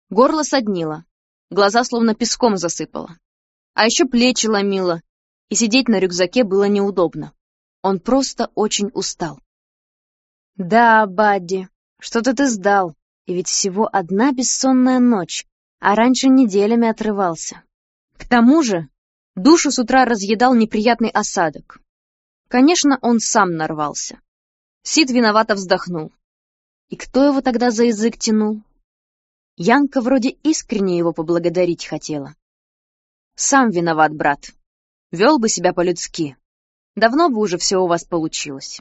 Горло соднило, глаза словно песком засыпало. А еще плечи ломило, и сидеть на рюкзаке было неудобно. Он просто очень устал. «Да, Бадди, что-то ты сдал, и ведь всего одна бессонная ночь, а раньше неделями отрывался. К тому же Душу с утра разъедал неприятный осадок. Конечно, он сам нарвался. Сид виновато вздохнул. И кто его тогда за язык тянул? Янка вроде искренне его поблагодарить хотела. Сам виноват, брат. Вел бы себя по-людски. Давно бы уже все у вас получилось.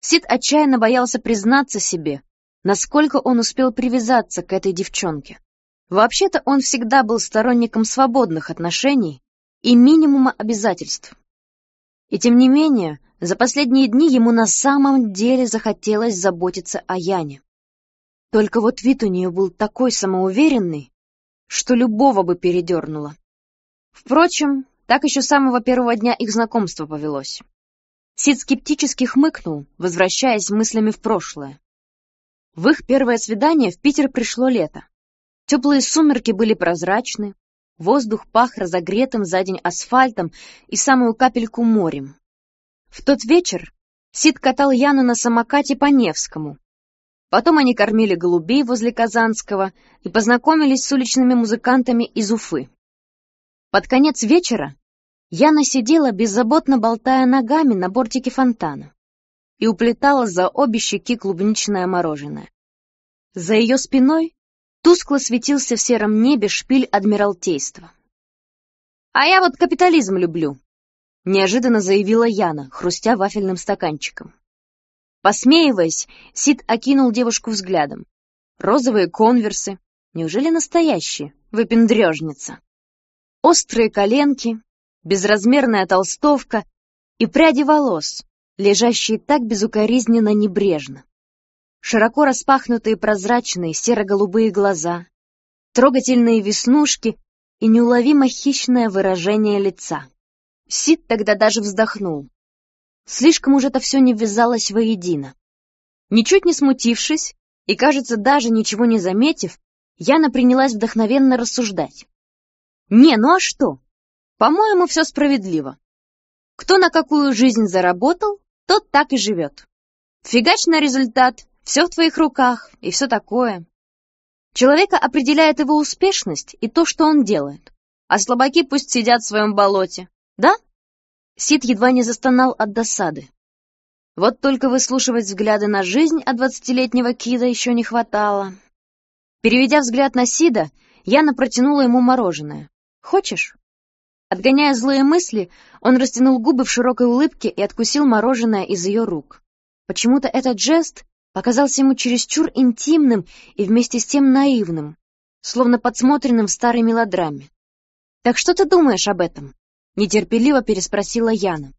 Сид отчаянно боялся признаться себе, насколько он успел привязаться к этой девчонке. Вообще-то он всегда был сторонником свободных отношений и минимума обязательств. И тем не менее, за последние дни ему на самом деле захотелось заботиться о Яне. Только вот вид у нее был такой самоуверенный, что любого бы передернуло. Впрочем, так еще с самого первого дня их знакомства повелось. Сид скептически хмыкнул, возвращаясь мыслями в прошлое. В их первое свидание в Питер пришло лето. Теплые сумерки были прозрачны, Воздух пах разогретым за день асфальтом и самую капельку морем. В тот вечер Сид катал Яну на самокате по Невскому. Потом они кормили голубей возле Казанского и познакомились с уличными музыкантами из Уфы. Под конец вечера Яна сидела, беззаботно болтая ногами на бортике фонтана и уплетала за обе щеки клубничное мороженое. За ее спиной Тускло светился в сером небе шпиль Адмиралтейства. «А я вот капитализм люблю», — неожиданно заявила Яна, хрустя вафельным стаканчиком. Посмеиваясь, Сид окинул девушку взглядом. Розовые конверсы. Неужели настоящие? Выпендрежница. Острые коленки, безразмерная толстовка и пряди волос, лежащие так безукоризненно небрежно. Широко распахнутые прозрачные серо-голубые глаза, трогательные веснушки и неуловимо хищное выражение лица. Сид тогда даже вздохнул. Слишком уж это все не ввязалось воедино. Ничуть не смутившись и, кажется, даже ничего не заметив, Яна принялась вдохновенно рассуждать. «Не, ну а что? По-моему, все справедливо. Кто на какую жизнь заработал, тот так и живет. Фигач на результат, все в твоих руках и все такое. Человека определяет его успешность и то, что он делает. А слабаки пусть сидят в своем болоте. Да? Сид едва не застонал от досады. Вот только выслушивать взгляды на жизнь от двадцатилетнего Кида еще не хватало. Переведя взгляд на Сида, Яна протянула ему мороженое. «Хочешь?» Отгоняя злые мысли, он растянул губы в широкой улыбке и откусил мороженое из ее рук. Почему-то этот жест показался ему чересчур интимным и вместе с тем наивным, словно подсмотренным в старой мелодраме. «Так что ты думаешь об этом?» — нетерпеливо переспросила Яна.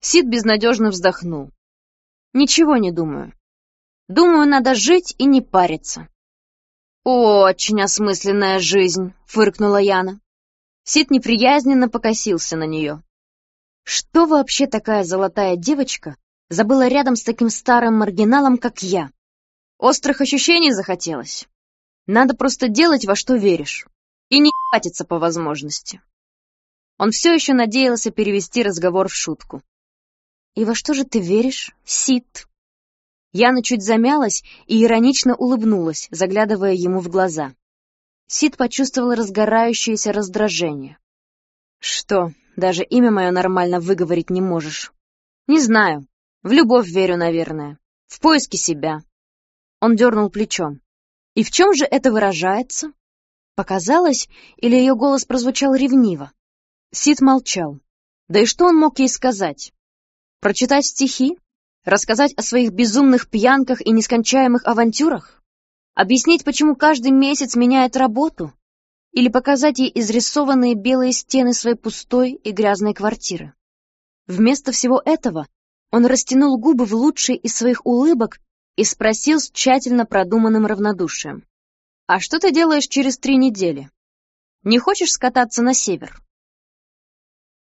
Сид безнадежно вздохнул. «Ничего не думаю. Думаю, надо жить и не париться». «Очень осмысленная жизнь», — фыркнула Яна. Сид неприязненно покосился на нее. «Что вообще такая золотая девочка забыла рядом с таким старым маргиналом, как я? Острых ощущений захотелось. Надо просто делать, во что веришь, и не хватиться по возможности». Он все еще надеялся перевести разговор в шутку. «И во что же ты веришь, Сид?» Яна чуть замялась и иронично улыбнулась, заглядывая ему в глаза. Сид почувствовал разгорающееся раздражение. «Что, даже имя мое нормально выговорить не можешь?» «Не знаю. В любовь верю, наверное. В поиске себя». Он дернул плечом. «И в чем же это выражается?» Показалось, или ее голос прозвучал ревниво? Сид молчал. Да и что он мог ей сказать? Прочитать стихи? Рассказать о своих безумных пьянках и нескончаемых авантюрах? Объяснить, почему каждый месяц меняет работу? Или показать ей изрисованные белые стены своей пустой и грязной квартиры? Вместо всего этого он растянул губы в лучшей из своих улыбок и спросил с тщательно продуманным равнодушием. «А что ты делаешь через три недели? Не хочешь скататься на север?»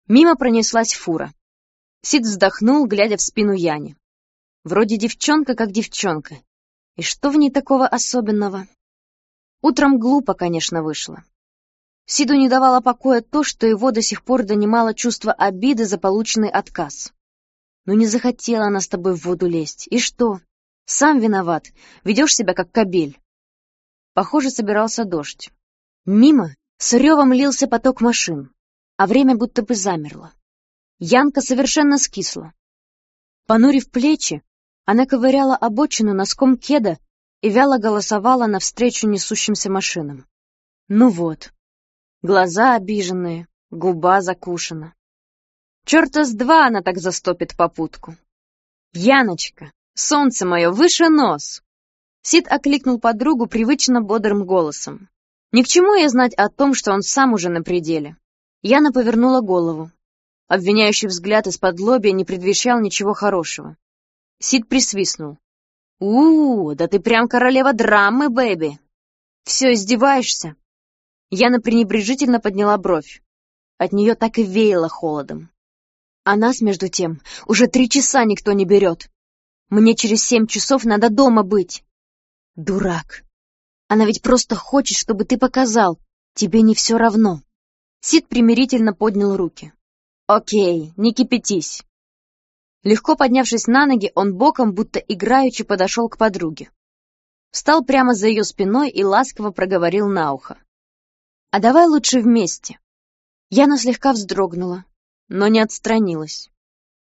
Мимо пронеслась фура. Сид вздохнул, глядя в спину Яни. Вроде девчонка как девчонка. И что в ней такого особенного? Утром глупо, конечно, вышло. Сиду не давало покоя то, что его до сих пор донимало чувство обиды за полученный отказ. «Ну не захотела она с тобой в воду лезть. И что? Сам виноват. Ведешь себя как кобель. Похоже, собирался дождь. Мимо с ревом лился поток машин а время будто бы замерло. Янка совершенно скисла. Понурив плечи, она ковыряла обочину носком кеда и вяло голосовала навстречу несущимся машинам. Ну вот, глаза обиженные, губа закушена. Чёрта с два она так застопит попутку. «Яночка, солнце мое, выше нос!» Сид окликнул подругу привычно бодрым голосом. Ни к чему ей знать о том, что он сам уже на пределе. Яна повернула голову. Обвиняющий взгляд из-под лобья не предвещал ничего хорошего. Сид присвистнул. у, да ты прям королева драмы, бэби!» «Все, издеваешься?» Яна пренебрежительно подняла бровь. От нее так и веяло холодом. А нас, между тем, уже три часа никто не берет. Мне через семь часов надо дома быть. Дурак. Она ведь просто хочет, чтобы ты показал. Тебе не все равно. Сид примирительно поднял руки. «Окей, не кипятись». Легко поднявшись на ноги, он боком, будто играючи, подошел к подруге. Встал прямо за ее спиной и ласково проговорил на ухо. «А давай лучше вместе». Яна слегка вздрогнула, но не отстранилась.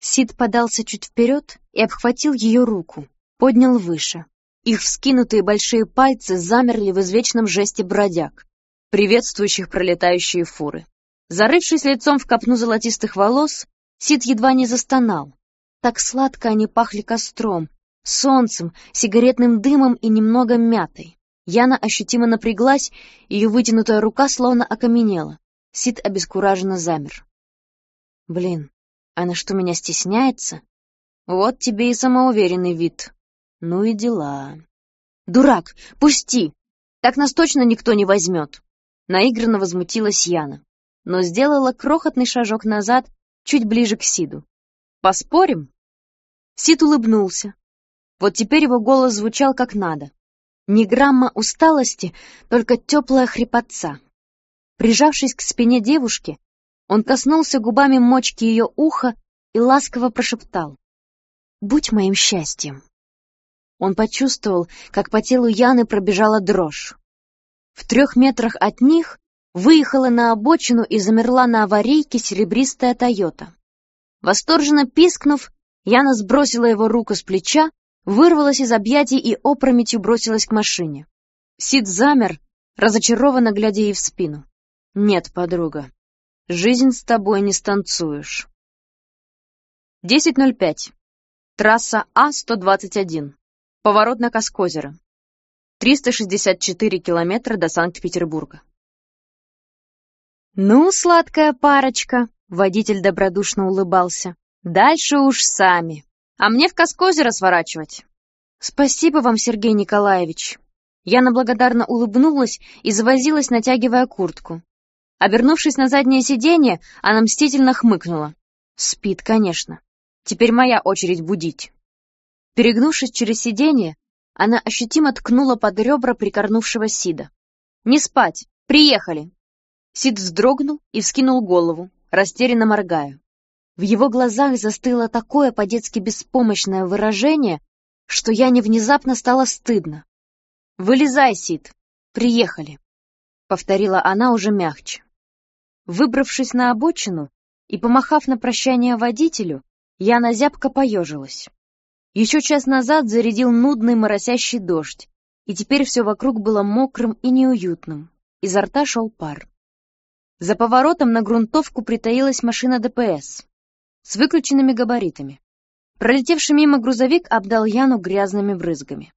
Сид подался чуть вперед и обхватил ее руку, поднял выше. Их вскинутые большие пальцы замерли в извечном жесте бродяг приветствующих пролетающие фуры. Зарывшись лицом в копну золотистых волос, Сид едва не застонал. Так сладко они пахли костром, солнцем, сигаретным дымом и немного мятой. Яна ощутимо напряглась, ее вытянутая рука словно окаменела. Сид обескураженно замер. «Блин, она что, меня стесняется? Вот тебе и самоуверенный вид. Ну и дела». «Дурак, пусти! Так нас точно никто не возьмет!» Наигранно возмутилась Яна, но сделала крохотный шажок назад, чуть ближе к Сиду. «Поспорим?» Сид улыбнулся. Вот теперь его голос звучал как надо. Ни грамма усталости, только теплая хрипотца. Прижавшись к спине девушки, он коснулся губами мочки ее уха и ласково прошептал. «Будь моим счастьем». Он почувствовал, как по телу Яны пробежала дрожь. В трех метрах от них выехала на обочину и замерла на аварийке серебристая «Тойота». Восторженно пискнув, Яна сбросила его руку с плеча, вырвалась из объятий и опрометью бросилась к машине. Сид замер, разочарованно глядя ей в спину. «Нет, подруга, жизнь с тобой не станцуешь». 10.05. Трасса А-121. Поворот на Каскозеро. 364 километра до Санкт-Петербурга. «Ну, сладкая парочка!» — водитель добродушно улыбался. «Дальше уж сами. А мне в Каскозеро сворачивать». «Спасибо вам, Сергей Николаевич». Яна благодарно улыбнулась и завозилась, натягивая куртку. Обернувшись на заднее сиденье, она мстительно хмыкнула. «Спит, конечно. Теперь моя очередь будить». Перегнувшись через сиденье, она ощутимо ткнула под ребра прикорнувшего Сида. «Не спать! Приехали!» Сид вздрогнул и вскинул голову, растерянно моргая. В его глазах застыло такое по-детски беспомощное выражение, что я не внезапно стало стыдно. «Вылезай, Сид! Приехали!» — повторила она уже мягче. Выбравшись на обочину и помахав на прощание водителю, я на зябко поежилась. Еще час назад зарядил нудный моросящий дождь, и теперь все вокруг было мокрым и неуютным. Изо рта шел пар. За поворотом на грунтовку притаилась машина ДПС с выключенными габаритами. Пролетевший мимо грузовик обдал Яну грязными брызгами.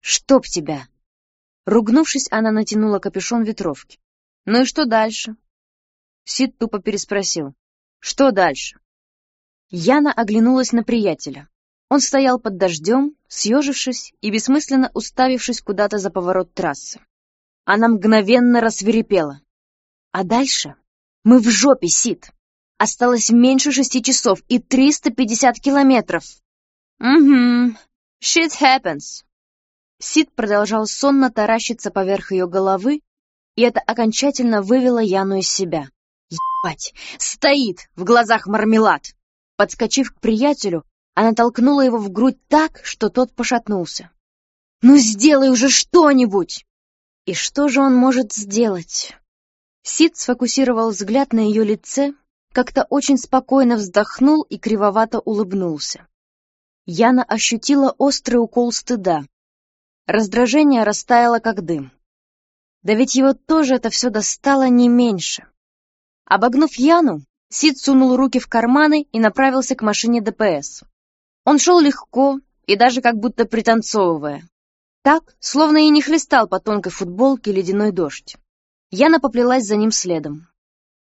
«Чтоб тебя!» Ругнувшись, она натянула капюшон ветровки. «Ну и что дальше?» Сид тупо переспросил. «Что дальше?» Яна оглянулась на приятеля. Он стоял под дождем, съежившись и бессмысленно уставившись куда-то за поворот трассы. Она мгновенно рассверепела. А дальше мы в жопе, Сид. Осталось меньше шести часов и триста пятьдесят километров. Угу, shit happens. Сид продолжал сонно таращиться поверх ее головы, и это окончательно вывело Яну из себя. Ебать, стоит, в глазах мармелад. Подскочив к приятелю, она толкнула его в грудь так, что тот пошатнулся. «Ну сделай уже что-нибудь!» И что же он может сделать? Сид сфокусировал взгляд на ее лице, как-то очень спокойно вздохнул и кривовато улыбнулся. Яна ощутила острый укол стыда. Раздражение растаяло, как дым. Да ведь его тоже это все достало не меньше. Обогнув Яну, Сид сунул руки в карманы и направился к машине ДПС. Он шел легко и даже как будто пританцовывая. Так, словно и не хлестал по тонкой футболке ледяной дождь. Яна поплелась за ним следом.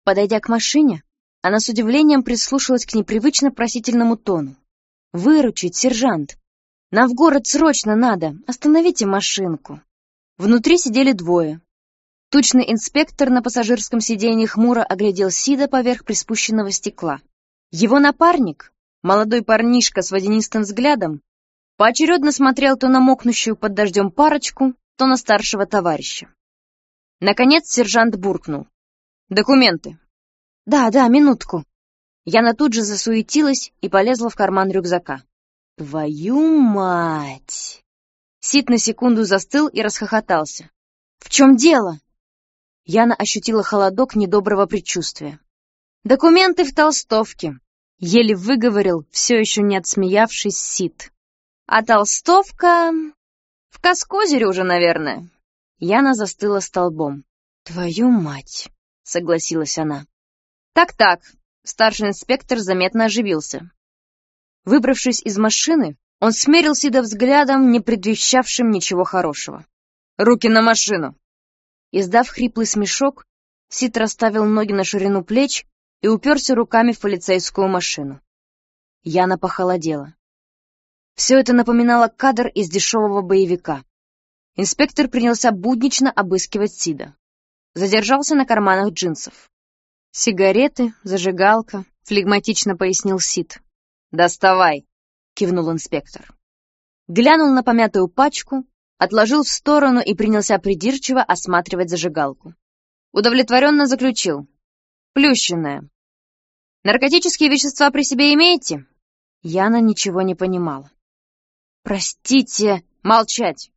Подойдя к машине, она с удивлением прислушалась к непривычно просительному тону. «Выручить, сержант! Нам в город срочно надо! Остановите машинку!» Внутри сидели двое. Тучный инспектор на пассажирском сиденье хмуро оглядел Сида поверх приспущенного стекла. Его напарник, Молодой парнишка с водянистым взглядом поочередно смотрел то на мокнущую под дождем парочку, то на старшего товарища. Наконец сержант буркнул. «Документы». «Да, да, минутку». Яна тут же засуетилась и полезла в карман рюкзака. «Твою мать!» Сид на секунду застыл и расхохотался. «В чем дело?» Яна ощутила холодок недоброго предчувствия. «Документы в толстовке. Еле выговорил, все еще не отсмеявшись, Сид. А толстовка... В Каскозере уже, наверное. Яна застыла столбом. «Твою мать!» — согласилась она. Так-так, старший инспектор заметно оживился. Выбравшись из машины, он смерил Сида взглядом, не предвещавшим ничего хорошего. «Руки на машину!» Издав хриплый смешок, Сид расставил ноги на ширину плеч и уперся руками в полицейскую машину. Яна похолодела. Все это напоминало кадр из дешевого боевика. Инспектор принялся буднично обыскивать Сида. Задержался на карманах джинсов. «Сигареты, зажигалка», — флегматично пояснил Сид. «Доставай», — кивнул инспектор. Глянул на помятую пачку, отложил в сторону и принялся придирчиво осматривать зажигалку. Удовлетворенно заключил. «Плющенная. Наркотические вещества при себе имеете?» Яна ничего не понимала. «Простите, молчать!»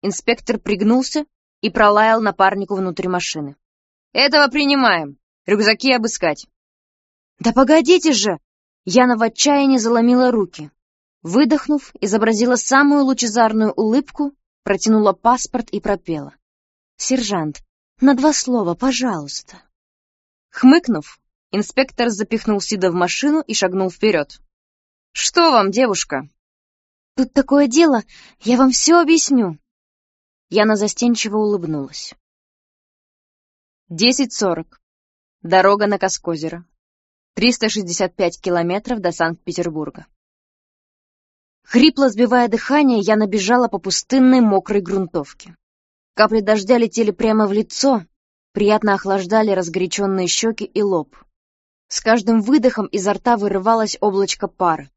Инспектор пригнулся и пролаял напарнику внутрь машины. «Этого принимаем. Рюкзаки обыскать». «Да погодите же!» Яна в отчаянии заломила руки. Выдохнув, изобразила самую лучезарную улыбку, протянула паспорт и пропела. «Сержант, на два слова, пожалуйста». Хмыкнув, инспектор запихнул Сида в машину и шагнул вперед. «Что вам, девушка?» «Тут такое дело, я вам все объясню». Яна застенчиво улыбнулась. Десять сорок. Дорога на Каскозеро. 365 километров до Санкт-Петербурга. Хрипло сбивая дыхание, я набежала по пустынной мокрой грунтовке. Капли дождя летели прямо в лицо, приятно охлаждали разгоряченные щеки и лоб. С каждым выдохом изо рта вырывалось облачко пара.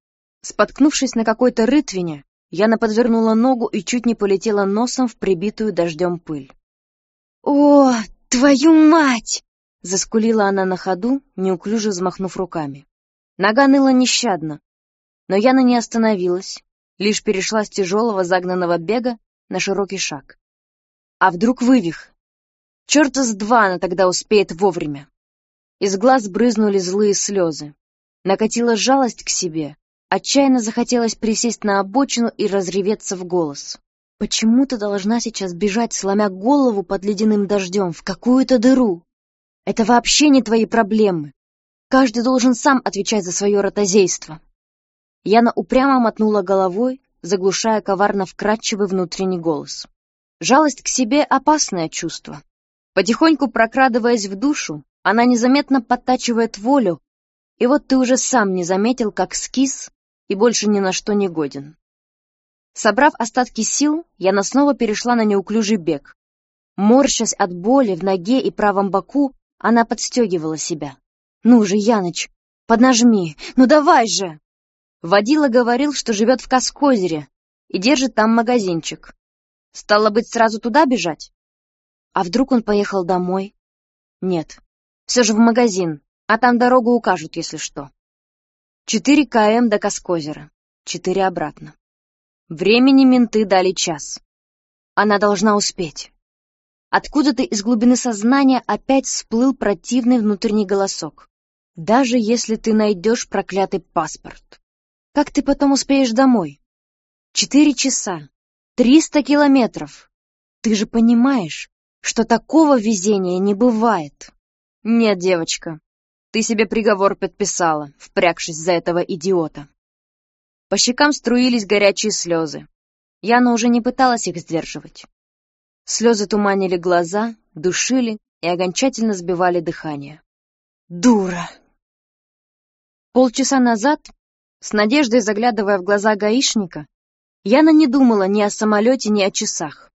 Споткнувшись на какой-то рытвине, Яна подвернула ногу и чуть не полетела носом в прибитую дождем пыль. «О, твою мать!» — заскулила она на ходу, неуклюже взмахнув руками. Нога ныла нещадно, но Яна не остановилась, лишь перешла с тяжелого загнанного бега на широкий шаг. А вдруг вывих? Черта с два она тогда успеет вовремя. Из глаз брызнули злые слезы. Накатила жалость к себе, Отчаянно захотелось присесть на обочину и разреветься в голос. Почему ты должна сейчас бежать, сломя голову под ледяным дождем, в какую-то дыру? Это вообще не твои проблемы. Каждый должен сам отвечать за свое ротозейство. Яна упрямо мотнула головой, заглушая коварно вкрадчивый внутренний голос. Жалость к себе — опасное чувство. Потихоньку прокрадываясь в душу, она незаметно подтачивает волю, и вот ты уже сам не заметил, как скис и больше ни на что не годен. Собрав остатки сил, я снова перешла на неуклюжий бег. Морщась от боли в ноге и правом боку, она подстегивала себя. «Ну же, Яныч, поднажми, ну давай же!» Водила говорил, что живет в Каскозере и держит там магазинчик. Стало быть, сразу туда бежать? А вдруг он поехал домой? Нет, все же в магазин, а там дорогу укажут, если что. Четыре км до Каскозера, четыре обратно. Времени менты дали час. Она должна успеть. Откуда-то из глубины сознания опять всплыл противный внутренний голосок. Даже если ты найдешь проклятый паспорт. Как ты потом успеешь домой? Четыре часа. Триста километров. Ты же понимаешь, что такого везения не бывает. Нет, девочка, ты себе приговор подписала, впрягшись за этого идиота. По щекам струились горячие слезы. Яна уже не пыталась их сдерживать. Слезы туманили глаза, душили и окончательно сбивали дыхание. Дура! Полчаса назад, с надеждой заглядывая в глаза гаишника, Яна не думала ни о самолете, ни о часах.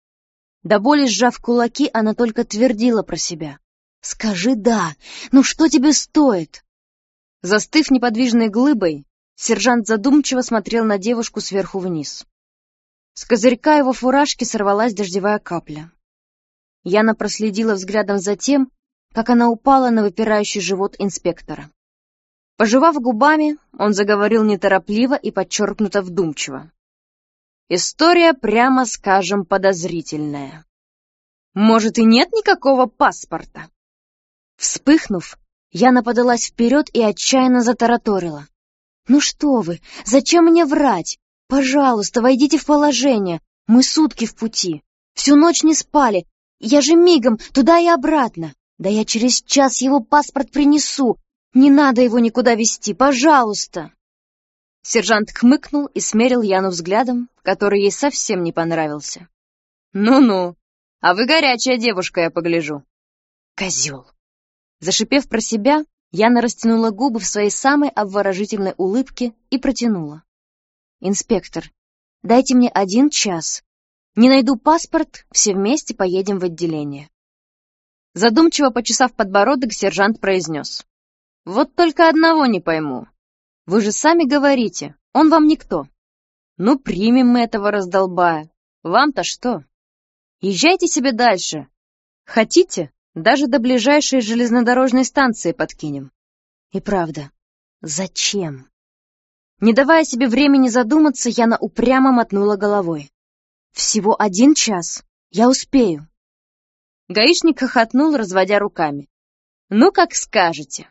До боли сжав кулаки, она только твердила про себя. «Скажи «да». Ну что тебе стоит?» Застыв неподвижной глыбой, сержант задумчиво смотрел на девушку сверху вниз. С козырька его фуражки сорвалась дождевая капля. Яна проследила взглядом за тем, как она упала на выпирающий живот инспектора. Пожевав губами, он заговорил неторопливо и подчеркнуто вдумчиво. История, прямо скажем, подозрительная. Может, и нет никакого паспорта? Вспыхнув, Яна подалась вперед и отчаянно затараторила. «Ну что вы, зачем мне врать? Пожалуйста, войдите в положение. Мы сутки в пути. Всю ночь не спали. Я же мигом туда и обратно. Да я через час его паспорт принесу. «Не надо его никуда вести, пожалуйста!» Сержант хмыкнул и смерил Яну взглядом, который ей совсем не понравился. «Ну-ну, а вы горячая девушка, я погляжу». «Козел!» Зашипев про себя, Яна растянула губы в своей самой обворожительной улыбке и протянула. «Инспектор, дайте мне один час. Не найду паспорт, все вместе поедем в отделение». Задумчиво почесав подбородок, сержант произнес. «Вот только одного не пойму. Вы же сами говорите, он вам никто. Ну, примем мы этого раздолбая. Вам-то что? Езжайте себе дальше. Хотите, даже до ближайшей железнодорожной станции подкинем. И правда, зачем? Не давая себе времени задуматься, Яна упрямо мотнула головой. Всего один час. Я успею. Гаишник хохотнул, разводя руками. Ну, как скажете.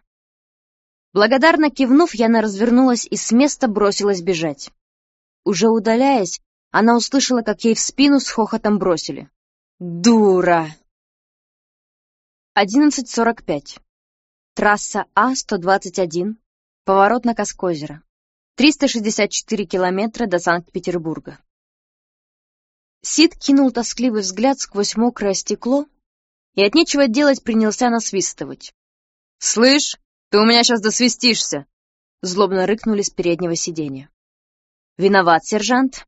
Благодарно кивнув, Яна развернулась и с места бросилась бежать. Уже удаляясь, она услышала, как ей в спину с хохотом бросили. «Дура!» 11.45. Трасса А-121. Поворот на Каскозеро. 364 километра до Санкт-Петербурга. Сид кинул тоскливый взгляд сквозь мокрое стекло и от нечего делать принялся насвистывать. «Слышь, ты у меня сейчас досвистишься!» Злобно рыкнули с переднего сиденья. «Виноват, сержант.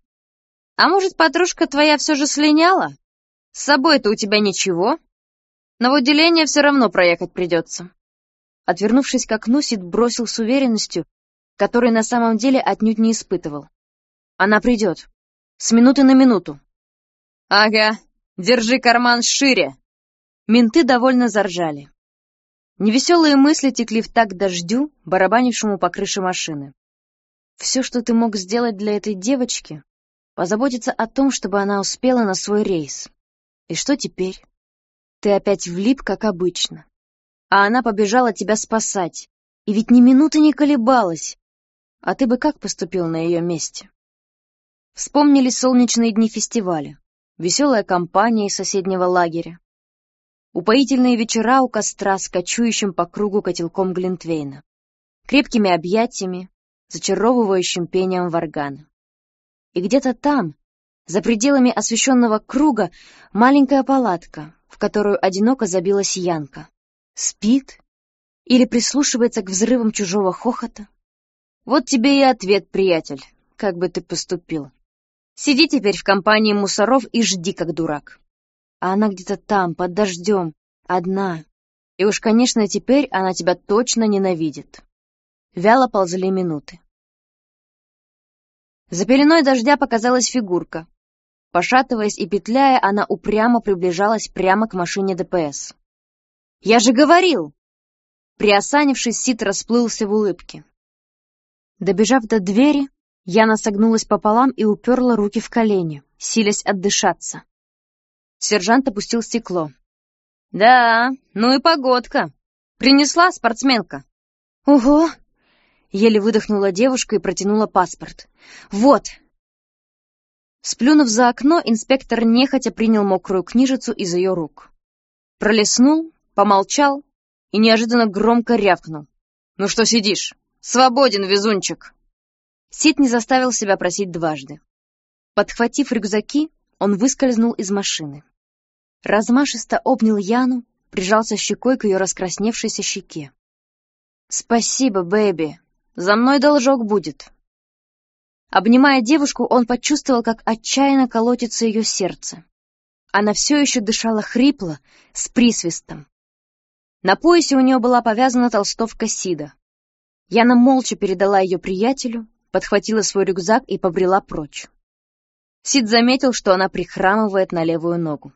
А может, подружка твоя все же слиняла? С собой-то у тебя ничего?» Но в отделение все равно проехать придется. Отвернувшись к окну, Сид бросил с уверенностью, которой на самом деле отнюдь не испытывал. Она придет. С минуты на минуту. Ага, держи карман шире. Менты довольно заржали. Невеселые мысли текли в так дождю, барабанившему по крыше машины. Все, что ты мог сделать для этой девочки, позаботиться о том, чтобы она успела на свой рейс. И что теперь? Ты опять влип, как обычно. А она побежала тебя спасать. И ведь ни минуты не колебалась. А ты бы как поступил на ее месте? Вспомнили солнечные дни фестиваля, веселая компания из соседнего лагеря, упоительные вечера у костра с кочующим по кругу котелком Глинтвейна, крепкими объятиями, зачаровывающим пением варгана. И где-то там, за пределами освещенного круга, маленькая палатка, в которую одиноко забилась Янка. Спит? Или прислушивается к взрывам чужого хохота? Вот тебе и ответ, приятель, как бы ты поступил. Сиди теперь в компании мусоров и жди, как дурак. А она где-то там, под дождем, одна. И уж, конечно, теперь она тебя точно ненавидит. Вяло ползли минуты. За пеленой дождя показалась фигурка, Пошатываясь и петляя, она упрямо приближалась прямо к машине ДПС. «Я же говорил!» Приосанившись, Сит расплылся в улыбке. Добежав до двери, Яна согнулась пополам и уперла руки в колени, силясь отдышаться. Сержант опустил стекло. «Да, ну и погодка. Принесла спортсменка?» «Ого!» Еле выдохнула девушка и протянула паспорт. «Вот, Сплюнув за окно, инспектор нехотя принял мокрую книжицу из ее рук. Пролеснул, помолчал и неожиданно громко рявкнул. «Ну что сидишь? Свободен, везунчик!» Сид не заставил себя просить дважды. Подхватив рюкзаки, он выскользнул из машины. Размашисто обнял Яну, прижался щекой к ее раскрасневшейся щеке. «Спасибо, бэби. За мной должок будет. Обнимая девушку, он почувствовал, как отчаянно колотится ее сердце. Она все еще дышала хрипло, с присвистом. На поясе у нее была повязана толстовка Сида. Яна молча передала ее приятелю, подхватила свой рюкзак и побрела прочь. Сид заметил, что она прихрамывает на левую ногу.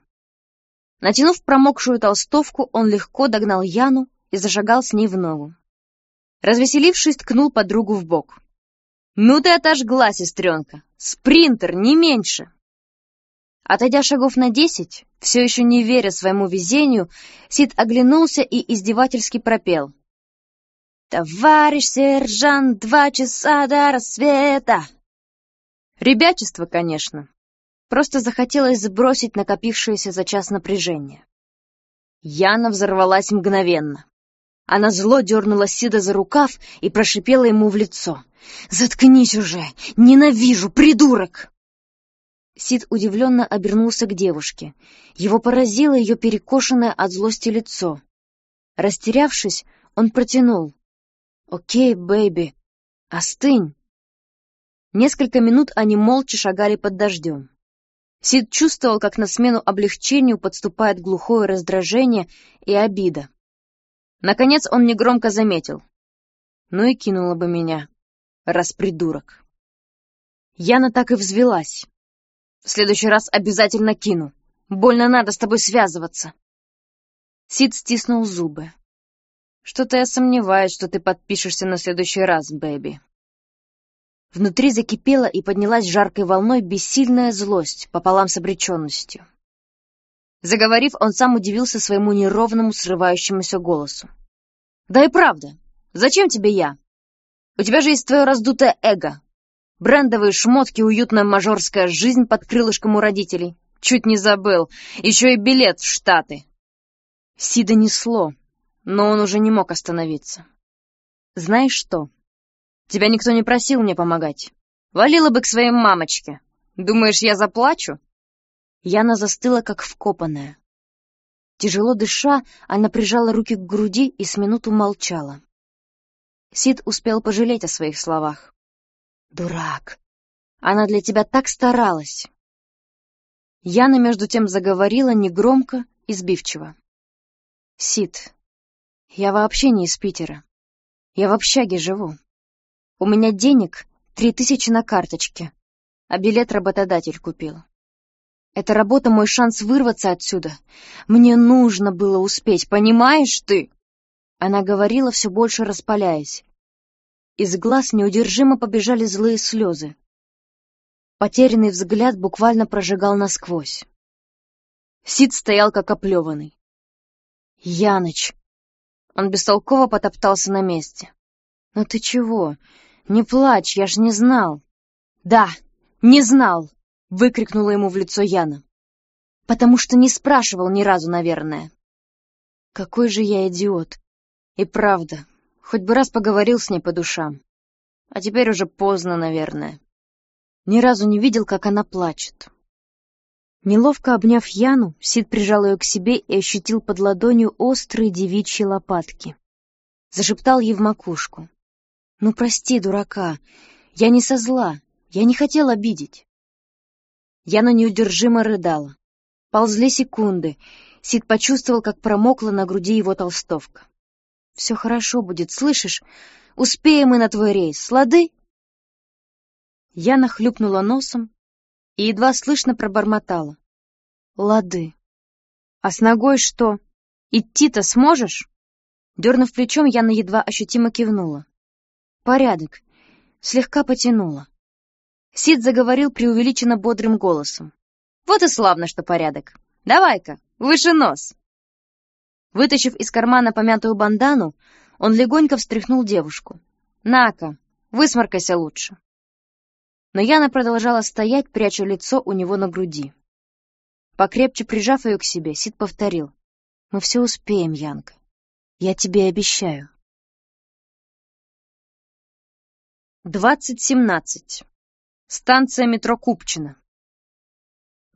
Натянув промокшую толстовку, он легко догнал Яну и зашагал с ней в ногу. Развеселившись, ткнул подругу в бок. «Ну ты отожгла, сестренка! Спринтер, не меньше!» Отойдя шагов на десять, все еще не веря своему везению, Сид оглянулся и издевательски пропел. «Товарищ сержант, два часа до рассвета!» Ребячество, конечно. Просто захотелось сбросить накопившееся за час напряжение. Яна взорвалась мгновенно. Она зло дернула Сида за рукав и прошипела ему в лицо. «Заткнись уже! Ненавижу, придурок!» Сид удивленно обернулся к девушке. Его поразило ее перекошенное от злости лицо. Растерявшись, он протянул. «Okay, baby, остынь!» Несколько минут они молча шагали под дождем. Сид чувствовал, как на смену облегчению подступает глухое раздражение и обида. Наконец он негромко заметил. Ну и кинула бы меня, раз придурок. Яна так и взвелась. В следующий раз обязательно кину. Больно надо с тобой связываться. Сид стиснул зубы. Что-то я сомневаюсь, что ты подпишешься на следующий раз, бэби. Внутри закипела и поднялась жаркой волной бессильная злость пополам с обреченностью. Заговорив, он сам удивился своему неровному, срывающемуся голосу. «Да и правда, зачем тебе я? У тебя же есть твое раздутое эго. Брендовые шмотки, уютная мажорская жизнь под крылышком у родителей. Чуть не забыл. Еще и билет в Штаты». Сида несло, но он уже не мог остановиться. «Знаешь что? Тебя никто не просил мне помогать. Валила бы к своей мамочке. Думаешь, я заплачу?» Яна застыла, как вкопанная. Тяжело дыша, она прижала руки к груди и с минуту молчала. Сид успел пожалеть о своих словах. «Дурак! Она для тебя так старалась!» Яна между тем заговорила негромко и сбивчиво. «Сид, я вообще не из Питера. Я в общаге живу. У меня денег три тысячи на карточке, а билет работодатель купил. Эта работа — мой шанс вырваться отсюда. Мне нужно было успеть, понимаешь ты?» Она говорила, все больше распаляясь. Из глаз неудержимо побежали злые слезы. Потерянный взгляд буквально прожигал насквозь. Сид стоял как оплеванный. «Яныч!» Он бестолково потоптался на месте. «Ну ты чего? Не плачь, я ж не знал!» «Да, не знал!» Выкрикнула ему в лицо Яна. Потому что не спрашивал ни разу, наверное. Какой же я идиот. И правда, хоть бы раз поговорил с ней по душам. А теперь уже поздно, наверное. Ни разу не видел, как она плачет. Неловко обняв Яну, Сид прижал ее к себе и ощутил под ладонью острые девичьи лопатки. Зашептал ей в макушку. «Ну, прости, дурака, я не со зла, я не хотел обидеть». Яна неудержимо рыдала. Ползли секунды. Сид почувствовал, как промокла на груди его толстовка. «Все хорошо будет, слышишь? Успеем мы на твой рейс, лады?» Яна хлюпнула носом и едва слышно пробормотала. «Лады. А с ногой что? Идти-то сможешь?» Дернув плечом, Яна едва ощутимо кивнула. «Порядок. Слегка потянула. Сид заговорил преувеличенно бодрым голосом. «Вот и славно, что порядок. Давай-ка, выше нос!» Вытащив из кармана помятую бандану, он легонько встряхнул девушку. «На-ка, высморкайся лучше!» Но Яна продолжала стоять, пряча лицо у него на груди. Покрепче прижав ее к себе, Сид повторил. «Мы все успеем, Янка. Я тебе обещаю». Двадцать семнадцать. Станция метро Купчино.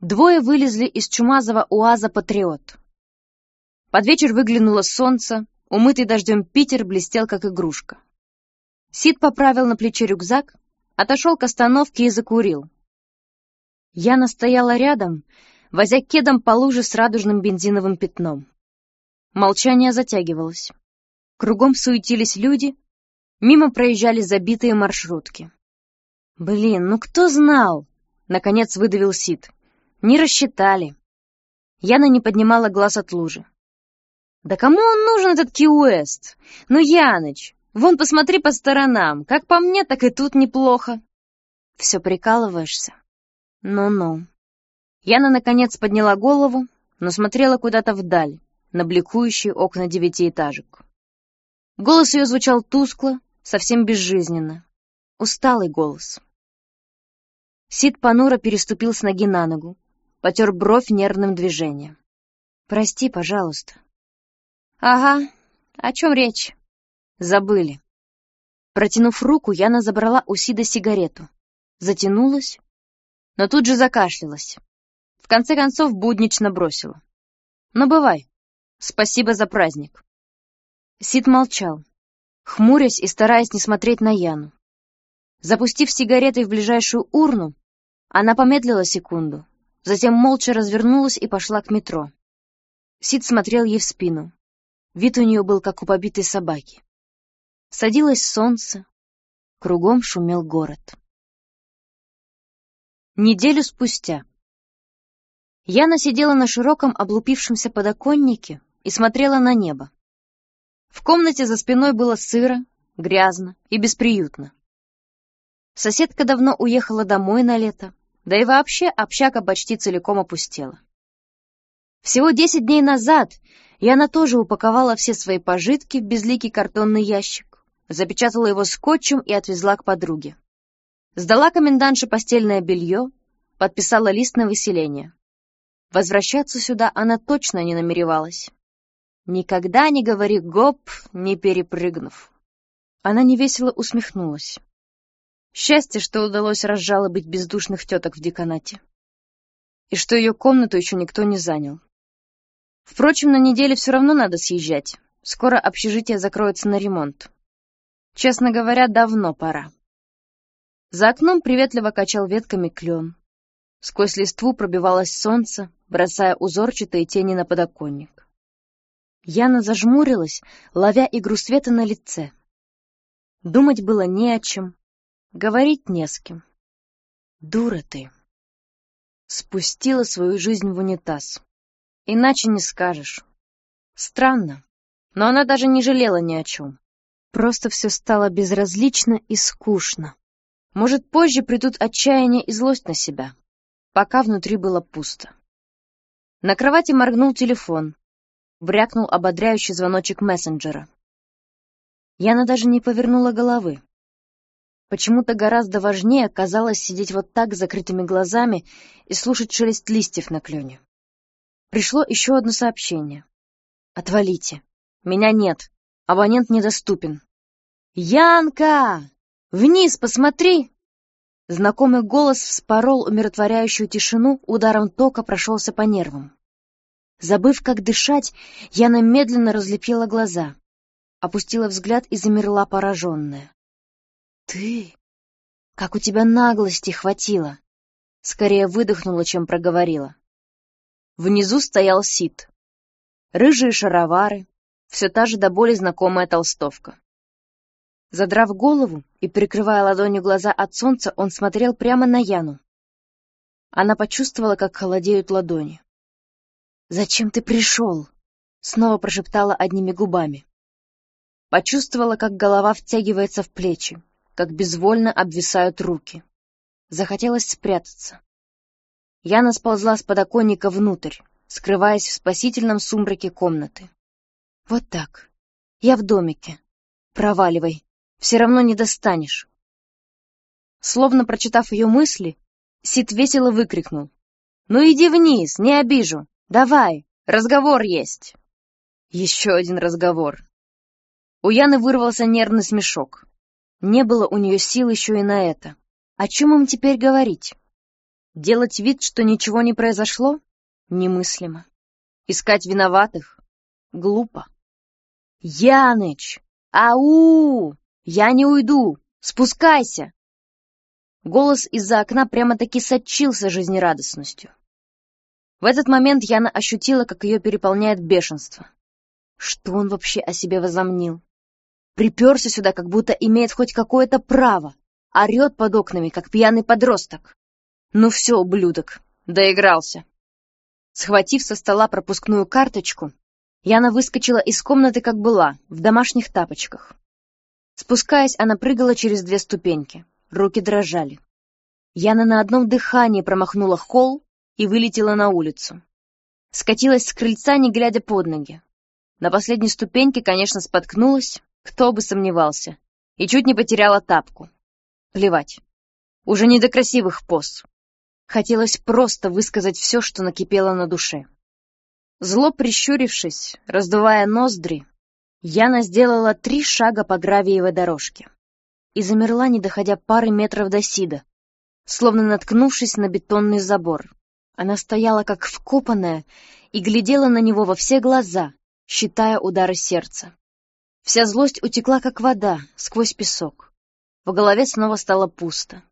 Двое вылезли из чумазого УАЗа «Патриот». Под вечер выглянуло солнце, умытый дождем Питер блестел, как игрушка. Сид поправил на плече рюкзак, отошел к остановке и закурил. Яна стояла рядом, возя кедом по луже с радужным бензиновым пятном. Молчание затягивалось. Кругом суетились люди, мимо проезжали забитые маршрутки. «Блин, ну кто знал?» — наконец выдавил Сид. «Не рассчитали». Яна не поднимала глаз от лужи. «Да кому он нужен, этот Ки-Уэст? Ну, Яныч, вон посмотри по сторонам. Как по мне, так и тут неплохо». «Все прикалываешься?» «Ну-ну». Яна, наконец, подняла голову, но смотрела куда-то вдаль, на бликующие окна девятиэтажек. Голос ее звучал тускло, совсем безжизненно. Усталый голос. Сид понуро переступил с ноги на ногу, потер бровь нервным движением. «Прости, пожалуйста». «Ага, О чем речь? Забыли. Протянув руку, Яна забрала у Сида сигарету. Затянулась, но тут же закашлялась. В конце концов буднично бросила. «Ну, бывай. Спасибо за праздник». Сид молчал, хмурясь и стараясь не смотреть на Яну. Запустив сигаретой в ближайшую урну, она помедлила секунду, затем молча развернулась и пошла к метро. Сид смотрел ей в спину. Вид у нее был, как у побитой собаки. Садилось солнце, кругом шумел город. Неделю спустя. Яна сидела на широком облупившемся подоконнике и смотрела на небо. В комнате за спиной было сыро, грязно и бесприютно. Соседка давно уехала домой на лето, да и вообще общага почти целиком опустела. Всего десять дней назад Яна тоже упаковала все свои пожитки в безликий картонный ящик, запечатала его скотчем и отвезла к подруге. Сдала комендантше постельное белье, подписала лист на выселение. Возвращаться сюда она точно не намеревалась. Никогда не говори «гоп», не перепрыгнув. Она невесело усмехнулась. Счастье, что удалось разжалобить бездушных теток в деканате. И что ее комнату еще никто не занял. Впрочем, на неделе все равно надо съезжать. Скоро общежитие закроется на ремонт. Честно говоря, давно пора. За окном приветливо качал ветками клен. Сквозь листву пробивалось солнце, бросая узорчатые тени на подоконник. Яна зажмурилась, ловя игру света на лице. Думать было не о чем, говорить не с кем. Дура ты. Спустила свою жизнь в унитаз. Иначе не скажешь. Странно, но она даже не жалела ни о чем. Просто все стало безразлично и скучно. Может, позже придут отчаяние и злость на себя. Пока внутри было пусто. На кровати моргнул телефон. Брякнул ободряющий звоночек мессенджера. Яна даже не повернула головы. Почему-то гораздо важнее казалось сидеть вот так с закрытыми глазами и слушать шелест листьев на клене. Пришло еще одно сообщение. «Отвалите. Меня нет. Абонент недоступен». «Янка! Вниз посмотри!» Знакомый голос вспорол умиротворяющую тишину, ударом тока прошелся по нервам. Забыв, как дышать, Яна медленно разлепила глаза, опустила взгляд и замерла пораженная. «Ты? Как у тебя наглости хватило!» Скорее выдохнула, чем проговорила. Внизу стоял Сид. Рыжие шаровары, все та же до боли знакомая толстовка. Задрав голову и прикрывая ладонью глаза от солнца, он смотрел прямо на Яну. Она почувствовала, как холодеют ладони. «Зачем ты пришел?» — снова прошептала одними губами. Почувствовала, как голова втягивается в плечи, как безвольно обвисают руки. Захотелось спрятаться. Яна сползла с подоконника внутрь, скрываясь в спасительном сумраке комнаты. «Вот так. Я в домике. Проваливай. Все равно не достанешь. Словно прочитав ее мысли, Сид весело выкрикнул. «Ну иди вниз, не обижу. Давай, разговор есть». Еще один разговор. У Яны вырвался нервный смешок. Не было у нее сил еще и на это. О чем им теперь говорить? Делать вид, что ничего не произошло? Немыслимо. Искать виноватых? Глупо. «Яныч! Ау! «Я не уйду! Спускайся!» Голос из-за окна прямо-таки сочился жизнерадостностью. В этот момент Яна ощутила, как ее переполняет бешенство. Что он вообще о себе возомнил? Приперся сюда, как будто имеет хоть какое-то право. Орет под окнами, как пьяный подросток. Ну все, ублюдок, доигрался. Схватив со стола пропускную карточку, Яна выскочила из комнаты, как была, в домашних тапочках. Спускаясь, она прыгала через две ступеньки. Руки дрожали. Яна на одном дыхании промахнула холл и вылетела на улицу. Скатилась с крыльца, не глядя под ноги. На последней ступеньке, конечно, споткнулась, кто бы сомневался, и чуть не потеряла тапку. Плевать. Уже не до красивых поз. Хотелось просто высказать все, что накипело на душе. Зло прищурившись, раздувая ноздри, Яна сделала три шага по гравиевой дорожке и замерла, не доходя пары метров до Сида, словно наткнувшись на бетонный забор. Она стояла как вкопанная и глядела на него во все глаза, считая удары сердца. Вся злость утекла, как вода, сквозь песок. В голове снова стало пусто.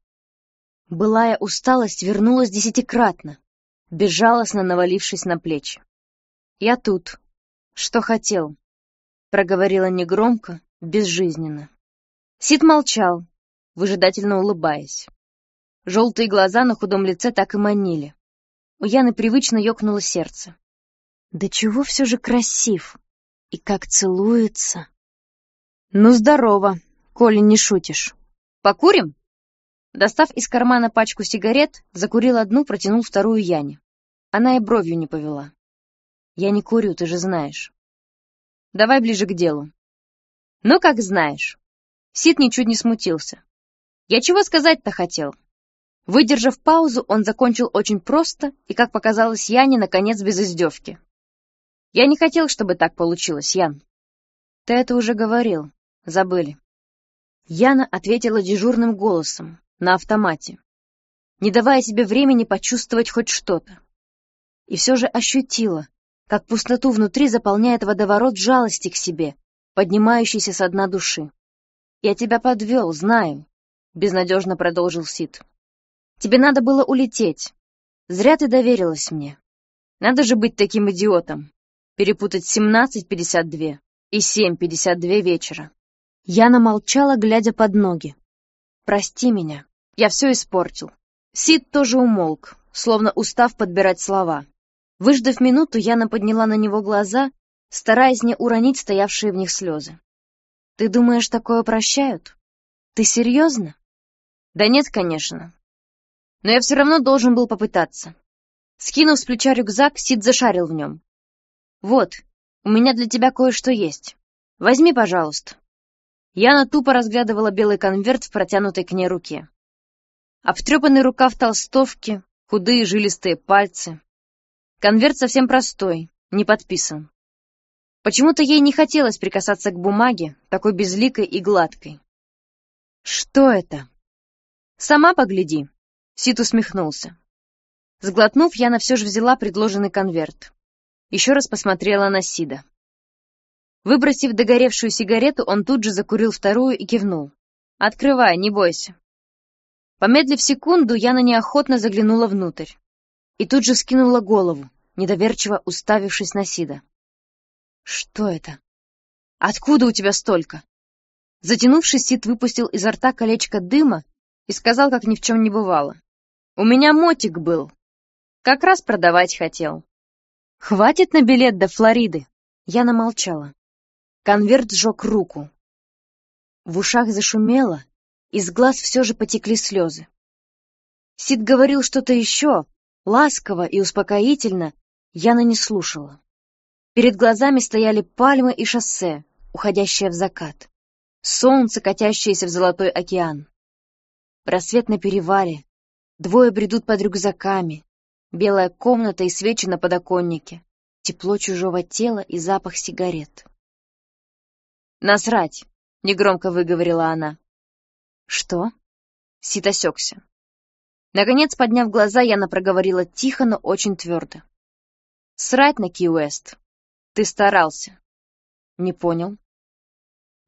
Былая усталость вернулась десятикратно, безжалостно навалившись на плечи. «Я тут. Что хотел?» — проговорила негромко, безжизненно. Сид молчал, выжидательно улыбаясь. Желтые глаза на худом лице так и манили. У Яны привычно ёкнуло сердце. Да чего все же красив! И как целуется! Ну, здорово, коли не шутишь. Покурим? Достав из кармана пачку сигарет, закурил одну, протянул вторую Яне. Она и бровью не повела. Я не курю, ты же знаешь. Давай ближе к делу. Ну, как знаешь. Сид ничуть не смутился. Я чего сказать-то хотел? Выдержав паузу, он закончил очень просто и, как показалось Яне, наконец без издевки. Я не хотел, чтобы так получилось, Ян. Ты это уже говорил. Забыли. Яна ответила дежурным голосом, на автомате, не давая себе времени почувствовать хоть что-то. И все же ощутила, как пустоту внутри заполняет водоворот жалости к себе, поднимающийся со дна души. «Я тебя подвел, знаю», — безнадежно продолжил Сид. «Тебе надо было улететь. Зря ты доверилась мне. Надо же быть таким идиотом. Перепутать 17.52 и 7.52 вечера». Яна молчала, глядя под ноги. «Прости меня, я все испортил». Сид тоже умолк, словно устав подбирать слова. Выждав минуту, Яна подняла на него глаза, стараясь не уронить стоявшие в них слезы. «Ты думаешь, такое прощают? Ты серьезно?» «Да нет, конечно. Но я все равно должен был попытаться». Скинув с плеча рюкзак, Сид зашарил в нем. «Вот, у меня для тебя кое-что есть. Возьми, пожалуйста». Яна тупо разглядывала белый конверт в протянутой к ней руке. Обтрепанный рукав толстовки, худые жилистые пальцы. Конверт совсем простой, не подписан. Почему-то ей не хотелось прикасаться к бумаге, такой безликой и гладкой. «Что это?» «Сама погляди», — Сит усмехнулся. Сглотнув, Яна все же взяла предложенный конверт. Еще раз посмотрела на Сида. Выбросив догоревшую сигарету, он тут же закурил вторую и кивнул. «Открывай, не бойся». Помедлив секунду, Яна неохотно заглянула внутрь. И тут же скинула голову, недоверчиво уставившись на Сида. «Что это? Откуда у тебя столько?» Затянувшись, Сид выпустил изо рта колечко дыма и сказал, как ни в чем не бывало. «У меня мотик был. Как раз продавать хотел». «Хватит на билет до Флориды?» Яна молчала. Конверт сжег руку. В ушах зашумело, из глаз все же потекли слезы. Сид говорил что-то еще, ласково и успокоительно, Яна не слушала. Перед глазами стояли пальмы и шоссе, уходящее в закат, солнце, катящееся в золотой океан. Рассвет на перевале, двое бредут под рюкзаками, белая комната и свечи на подоконнике, тепло чужого тела и запах сигарет. «Насрать!» — негромко выговорила она. «Что?» — Сит осекся. Наконец, подняв глаза, Яна проговорила тихо, но очень твердо. «Срать на Ки-Уэст. Ты старался». «Не понял».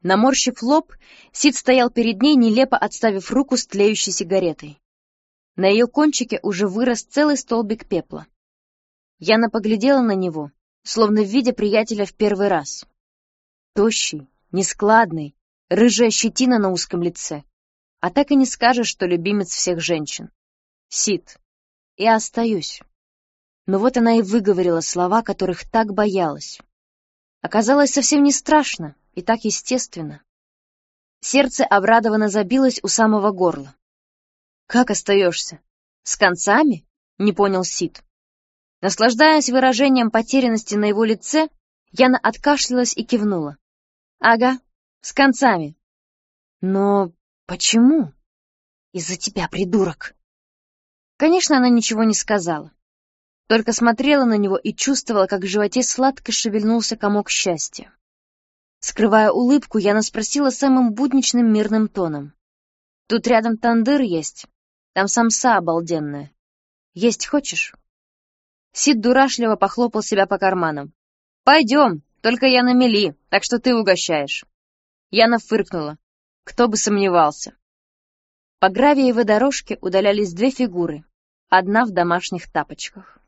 Наморщив лоб, Сид стоял перед ней, нелепо отставив руку с тлеющей сигаретой. На ее кончике уже вырос целый столбик пепла. Яна поглядела на него, словно видя приятеля в первый раз. Тощий, нескладный, рыжая щетина на узком лице. А так и не скажешь, что любимец всех женщин. Сид. Я остаюсь. Но вот она и выговорила слова, которых так боялась. Оказалось совсем не страшно и так естественно. Сердце обрадованно забилось у самого горла. «Как остаешься? С концами?» — не понял Сид. Наслаждаясь выражением потерянности на его лице, Яна откашлялась и кивнула. Ага, с концами. Но почему? Из-за тебя, придурок. Конечно, она ничего не сказала. Только смотрела на него и чувствовала, как в животе сладко шевельнулся комок счастья. Скрывая улыбку, Яна спросила самым будничным мирным тоном. «Тут рядом тандыр есть. Там самса обалденная. Есть хочешь?» Сид дурашливо похлопал себя по карманам. «Пойдем, только я на мели, так что ты угощаешь». Яна фыркнула. Кто бы сомневался. По гравиевой дорожке удалялись две фигуры, одна в домашних тапочках.